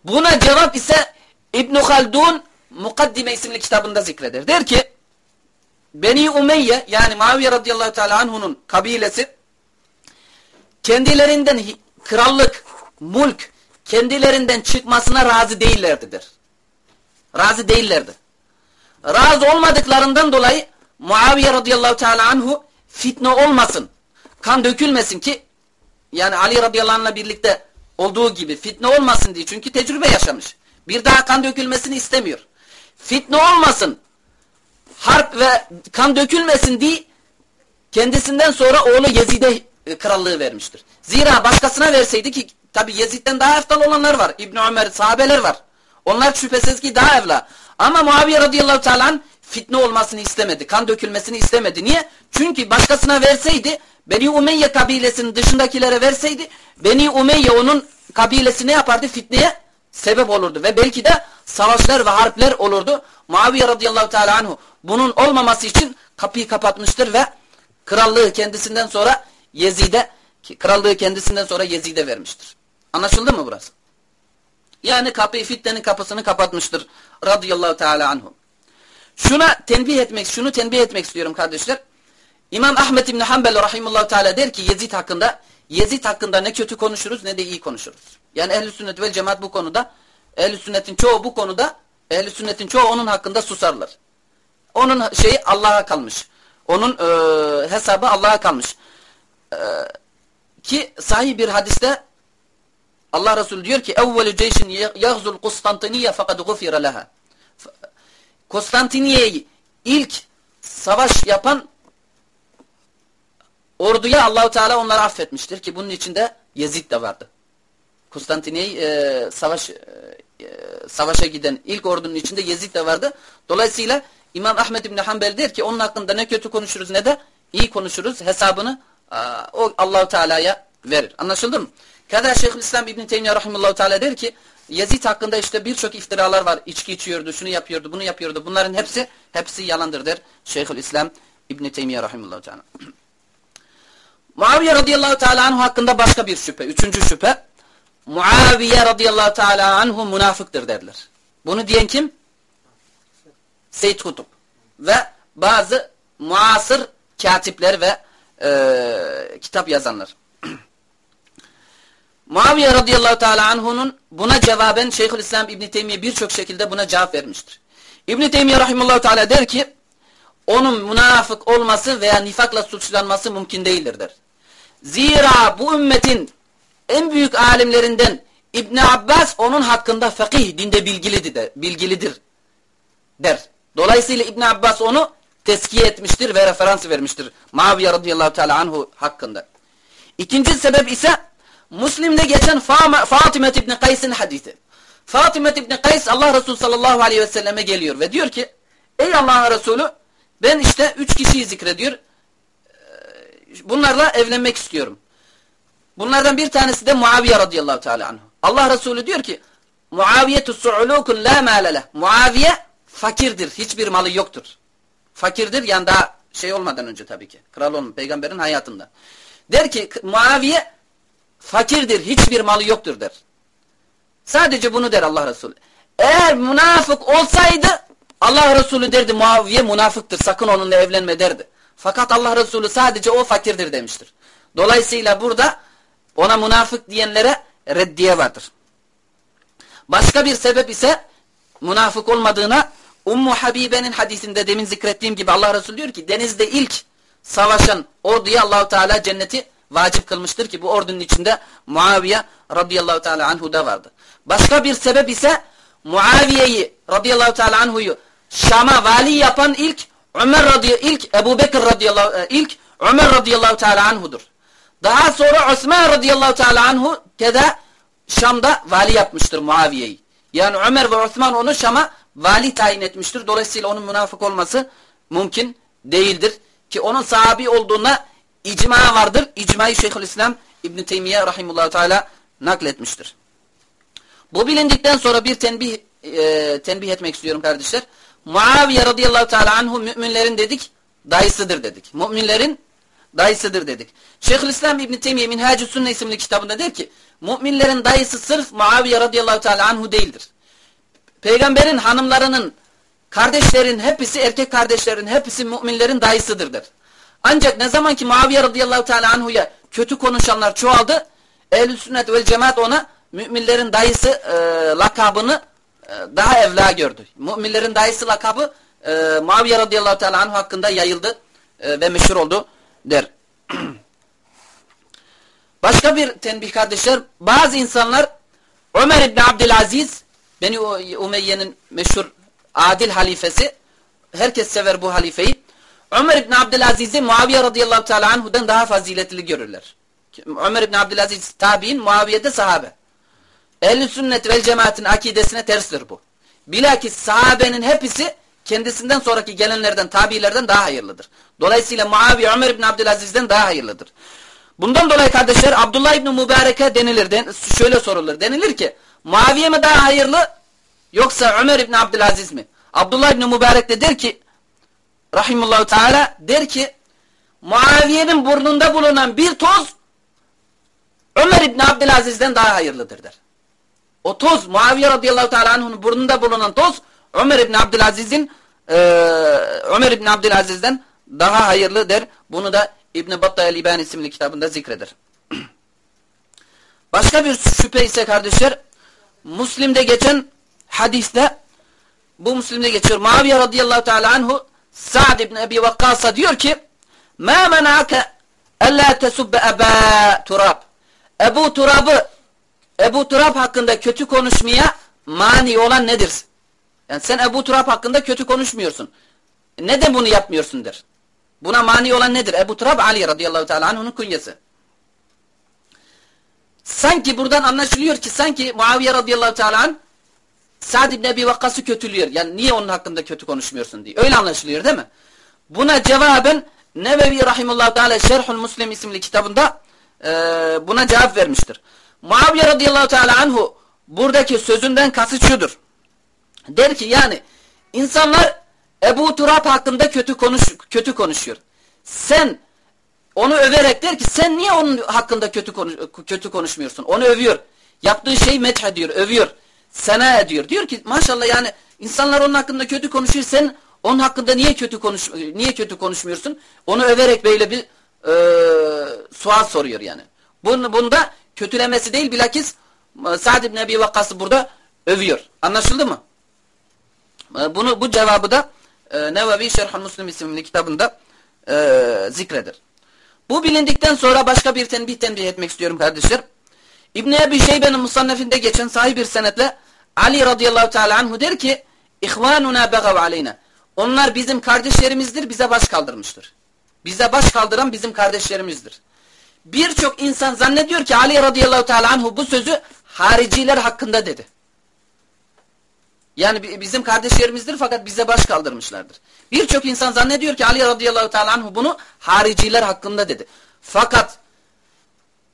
Buna cevap ise İbn Haldun Mukaddime isimli kitabında zikreder. Der ki Beni Umeyye yani Muaviye radıyallahu teala anhu'nun kabilesi kendilerinden krallık, mulk kendilerinden çıkmasına razı değillerdidir. Razı değillerdi. Razı olmadıklarından dolayı Muaviye radıyallahu teala anhu fitne olmasın, kan dökülmesin ki yani Ali radıyallahu anh'la birlikte olduğu gibi fitne olmasın diye çünkü tecrübe yaşamış. Bir daha kan dökülmesini istemiyor. Fitne olmasın, harp ve kan dökülmesin diye kendisinden sonra oğlu Yezid'e e, krallığı vermiştir. Zira başkasına verseydi ki tabi Yezid'den daha eftal olanlar var. İbn Ömer sahabeler var. Onlar şüphesiz ki daha evla. Ama Muaviye radıyallahu teala fitne olmasını istemedi. Kan dökülmesini istemedi. Niye? Çünkü başkasına verseydi Beni Umeyye kabilesinin dışındakilere verseydi Beni Umeyye onun kabilesi ne yapardı? Fitneye sebep olurdu. Ve belki de savaşlar ve harpler olurdu. Muaviye radıyallahu teala anhu bunun olmaması için kapıyı kapatmıştır ve krallığı kendisinden sonra Yezid'e krallığı kendisinden sonra Yezid'e vermiştir. Anlaşıldı mı burası? Yani kapıyı fitnenin kapısını kapatmıştır radıyallahu teala anhu. Şuna tenbih etmek, şunu tenbih etmek istiyorum kardeşler. İmam Ahmet İbni Hanbel rahimullahu teala der ki Yezid hakkında Yezid hakkında ne kötü konuşuruz ne de iyi konuşuruz. Yani ehl sünnet ve cemaat bu konuda ehl sünnetin çoğu bu konuda ehl sünnetin çoğu onun hakkında susarlar. Onun şeyi Allah'a kalmış. Onun e, hesabı Allah'a kalmış. E, ki sahih bir hadiste Allah Resulü diyor ki evvelü ceyşin yagzul Konstantiniye fakat gufira leha. Konstantiniye'yi ilk savaş yapan orduya Allahu Teala onları affetmiştir ki bunun içinde Yezid de vardı. Konstantiniye e, savaş e, e, savaşa giden ilk ordunun içinde Yezid de vardı. Dolayısıyla İmam Ahmed İbni Hanbel der ki onun hakkında ne kötü konuşuruz ne de iyi konuşuruz. Hesabını o Allahu Teala'ya verir. Anlaşıldı mı? Kader Şeyhülislam İbn Teymiyye rahimehullah teala der ki Yazid hakkında işte birçok iftiralar var. İçki içiyordu, şunu yapıyordu, bunu yapıyordu. Bunların hepsi hepsi yalandır der Şeyhülislam İbn Teymiyye rahimehullah teala. Muaviye radıyallahu teala anhu hakkında başka bir şüphe. Üçüncü şüphe. Muaviye radıyallahu teala anhu münafıktır derler. Bunu diyen kim? Seyyid Kutup. Ve bazı muasır katipler ve e, kitap yazanlar. Muaviye radıyallahu teala anhu'nun buna cevaben Şeyhülislam İbn Teymiye birçok şekilde buna cevap vermiştir. İbn Teymiye rahimehullah teala der ki onun münafık olması veya nifakla suçlanması mümkün değildir der. Zira bu ümmetin en büyük alimlerinden İbn Abbas onun hakkında fakih dinde bilgilidir, de, bilgilidir der. Dolayısıyla İbn Abbas onu teskiye etmiştir ve referans vermiştir. Muaviye radıyallahu teala anhu hakkında. İkinci sebep ise Müslim'de geçen Fatime İbn Kays'ın hadisi. Fatime İbn Kays Allah Resulü sallallahu aleyhi ve selleme geliyor ve diyor ki Ey Allah'ın Resulü ben işte üç kişiyi zikrediyor. Bunlarla evlenmek istiyorum. Bunlardan bir tanesi de Muaviye radıyallahu teala anhu. Allah Resulü diyor ki Muaviye su'ulukun la malele. Muaviye fakirdir. Hiçbir malı yoktur. Fakirdir yani daha şey olmadan önce tabii ki. Kral olmadan peygamberin hayatında. Der ki Muaviye fakirdir. Hiçbir malı yoktur der. Sadece bunu der Allah Resulü. Eğer münafık olsaydı Allah Resulü derdi Muaviye münafıktır. Sakın onunla evlenme derdi. Fakat Allah Resulü sadece o fakirdir demiştir. Dolayısıyla burada ona münafık diyenlere reddiye vardır. Başka bir sebep ise münafık olmadığına Ummu Habibe'nin hadisinde demin zikrettiğim gibi Allah Resulü diyor ki denizde ilk savaşan orduya Allahu Teala cenneti vacip kılmıştır ki bu ordunun içinde Muaviye radıyallahu teala anhu da vardı. Başka bir sebep ise Muaviye'yi radıyallahu teala anhu'yu Şam'a vali yapan ilk Ömer radıyallahu ilk Ebu Bekir radıyallahu e, ilk Ömer radıyallahu teala anhudur. Daha sonra Osman radıyallahu teala anhu keda Şam'da vali yapmıştır Muaviye'yi. Yani Ömer ve Osman onu Şam'a vali tayin etmiştir. Dolayısıyla onun münafık olması mümkün değildir. Ki onun sahabi olduğuna icma vardır. İcmayı Şeyhülislam İbn Teymiye rahimehullah teala nakletmiştir. Bu bilindikten sonra bir tenbih e, tenbih etmek istiyorum kardeşler. Muaviye radıyallahu teala anhu müminlerin dedik dayısıdır dedik. Müminlerin dayısıdır dedik. Şeyhülislam İbn Teymiye Minhacü Sünne isimli kitabında der ki müminlerin dayısı sırf Muaviye radıyallahu teala anhu değildir. Peygamberin hanımlarının kardeşlerin hepsi erkek kardeşlerin hepsi müminlerin dayısıdır der. Ancak ne zaman ki Muaviye radıyallahu teala anhuya kötü konuşanlar çoğaldı ehl sünnet vel cemaat ona müminlerin dayısı e, lakabını daha evla gördü. Müminlerin dayısı lakabı e, Muaviye radıyallahu teala anhu hakkında yayıldı e, ve meşhur oldu der. Başka bir tenbih kardeşler bazı insanlar Ömer İbni Abdülaziz Beni Umeyye'nin meşhur adil halifesi herkes sever bu halifeyi Ömer İbni Abdülaziz'i Muaviye radıyallahu teala anhu'dan daha faziletli görürler. Ömer İbni Abdülaziz tabi'in, Muaviye de sahabe. Ehl-i sünnet vel cemaatin akidesine terstir bu. Bilakis sahabenin hepsi kendisinden sonraki gelenlerden, tabilerden daha hayırlıdır. Dolayısıyla Muaviye Ömer İbni Abdülaziz'den daha hayırlıdır. Bundan dolayı kardeşler Abdullah İbni Mübarek'e denilir, den, şöyle sorulur. Denilir ki Muaviye mi daha hayırlı yoksa Ömer İbni Abdülaziz mi? Abdullah İbni Mübarek de der ki Rahimullahu Teala der ki Muaviye'nin burnunda bulunan bir toz Ömer İbni Abdülaziz'den daha hayırlıdır der. O toz Muaviye radıyallahu teala anh'ın burnunda bulunan toz Ömer İbni Abdülaziz'in e, Ömer İbni Abdülaziz'den daha hayırlı der. Bunu da İbn Battah el-İban isimli kitabında zikreder. Başka bir şüphe ise kardeşler Müslim'de geçen hadiste bu Müslim'de geçiyor. Muaviye radıyallahu teala anhu Sa'd ibn Ebi Vakkas'a diyor ki مَا مَنَعَكَ اَلَّا تَسُبَّ اَبَا Turab Ebu Turab'ı Ebu Turab hakkında kötü konuşmaya mani olan nedir? Yani sen Ebu Turab hakkında kötü konuşmuyorsun. Neden bunu yapmıyorsun der. Buna mani olan nedir? Ebu Turab Ali radıyallahu teala anh'ın kunyası. Sanki buradan anlaşılıyor ki sanki Muaviye radıyallahu teala anh Sa'd ibn Ebi Vakkas'ı kötülüyor. Yani niye onun hakkında kötü konuşmuyorsun diye. Öyle anlaşılıyor değil mi? Buna cevaben Nebevi Rahimullah Teala Şerhul Muslim isimli kitabında e, buna cevap vermiştir. Muaviye radıyallahu teala anhu buradaki sözünden kasıt şudur. Der ki yani insanlar Ebu Turab hakkında kötü konuş kötü konuşuyor. Sen onu överek der ki sen niye onun hakkında kötü konuş kötü konuşmuyorsun? Onu övüyor. Yaptığı şey meth ediyor, övüyor. Sena ediyor. Diyor ki maşallah yani insanlar onun hakkında kötü konuşuyor. Sen onun hakkında niye kötü konuş niye kötü konuşmuyorsun? Onu överek böyle bir e, sual soruyor yani. Bun, bunda kötülemesi değil bilakis e, Sa'd ibn Ebi Vakkas'ı burada övüyor. Anlaşıldı mı? E, bunu bu cevabı da e, Nevevi Şerhul Müslim isimli kitabında e, zikredir. Bu bilindikten sonra başka bir tenbih tenbih etmek istiyorum kardeşler. İbn Ebi Şeybe'nin musannefinde geçen sahih bir senetle Ali radıyallahu teala anhu der ki İhvanuna begav aleyna. Onlar bizim kardeşlerimizdir, bize baş kaldırmıştır. Bize baş kaldıran bizim kardeşlerimizdir. Birçok insan zannediyor ki Ali radıyallahu teala anhu bu sözü hariciler hakkında dedi. Yani bizim kardeşlerimizdir fakat bize baş kaldırmışlardır. Birçok insan zannediyor ki Ali radıyallahu teala anhu bunu hariciler hakkında dedi. Fakat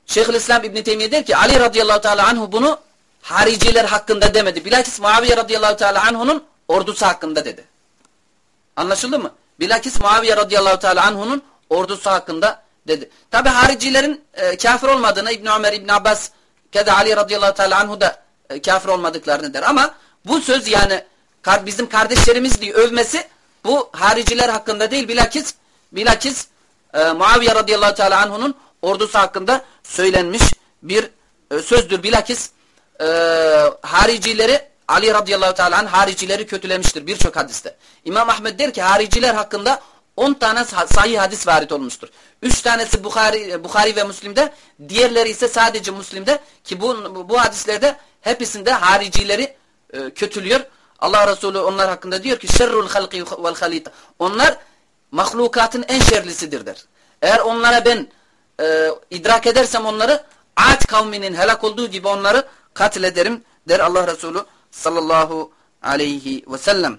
Şeyhülislam İbn Teymiye der ki Ali radıyallahu teala anhu bunu hariciler hakkında demedi. Bilakis Muaviye radıyallahu teala anhu'nun ordusu hakkında dedi. Anlaşıldı mı? Bilakis Muaviye radıyallahu teala anhu'nun ordusu hakkında dedi. Tabi haricilerin e, kafir olmadığını İbn Ömer, İbn Abbas, keda Ali radıyallahu teala anhu da e, kafir olmadıklarını der. Ama bu söz yani kar, bizim kardeşlerimiz diye övmesi bu hariciler hakkında değil bilakis bilakis e, Muaviye radıyallahu teala anhu'nun ordusu hakkında söylenmiş bir e, sözdür. Bilakis e, haricileri Ali radıyallahu teala haricileri kötülemiştir birçok hadiste. İmam Ahmed der ki hariciler hakkında 10 tane sahih hadis varit olmuştur. 3 tanesi Bukhari, Bukhari ve Müslim'de, diğerleri ise sadece Müslim'de ki bu, bu hadislerde hepsinde haricileri e, kötülüyor. Allah Resulü onlar hakkında diyor ki şerrul halqi vel halita. Onlar mahlukatın en şerlisidir der. Eğer onlara ben e, idrak edersem onları Ad kavminin helak olduğu gibi onları katlederim der Allah Resulü sallallahu aleyhi ve sellem.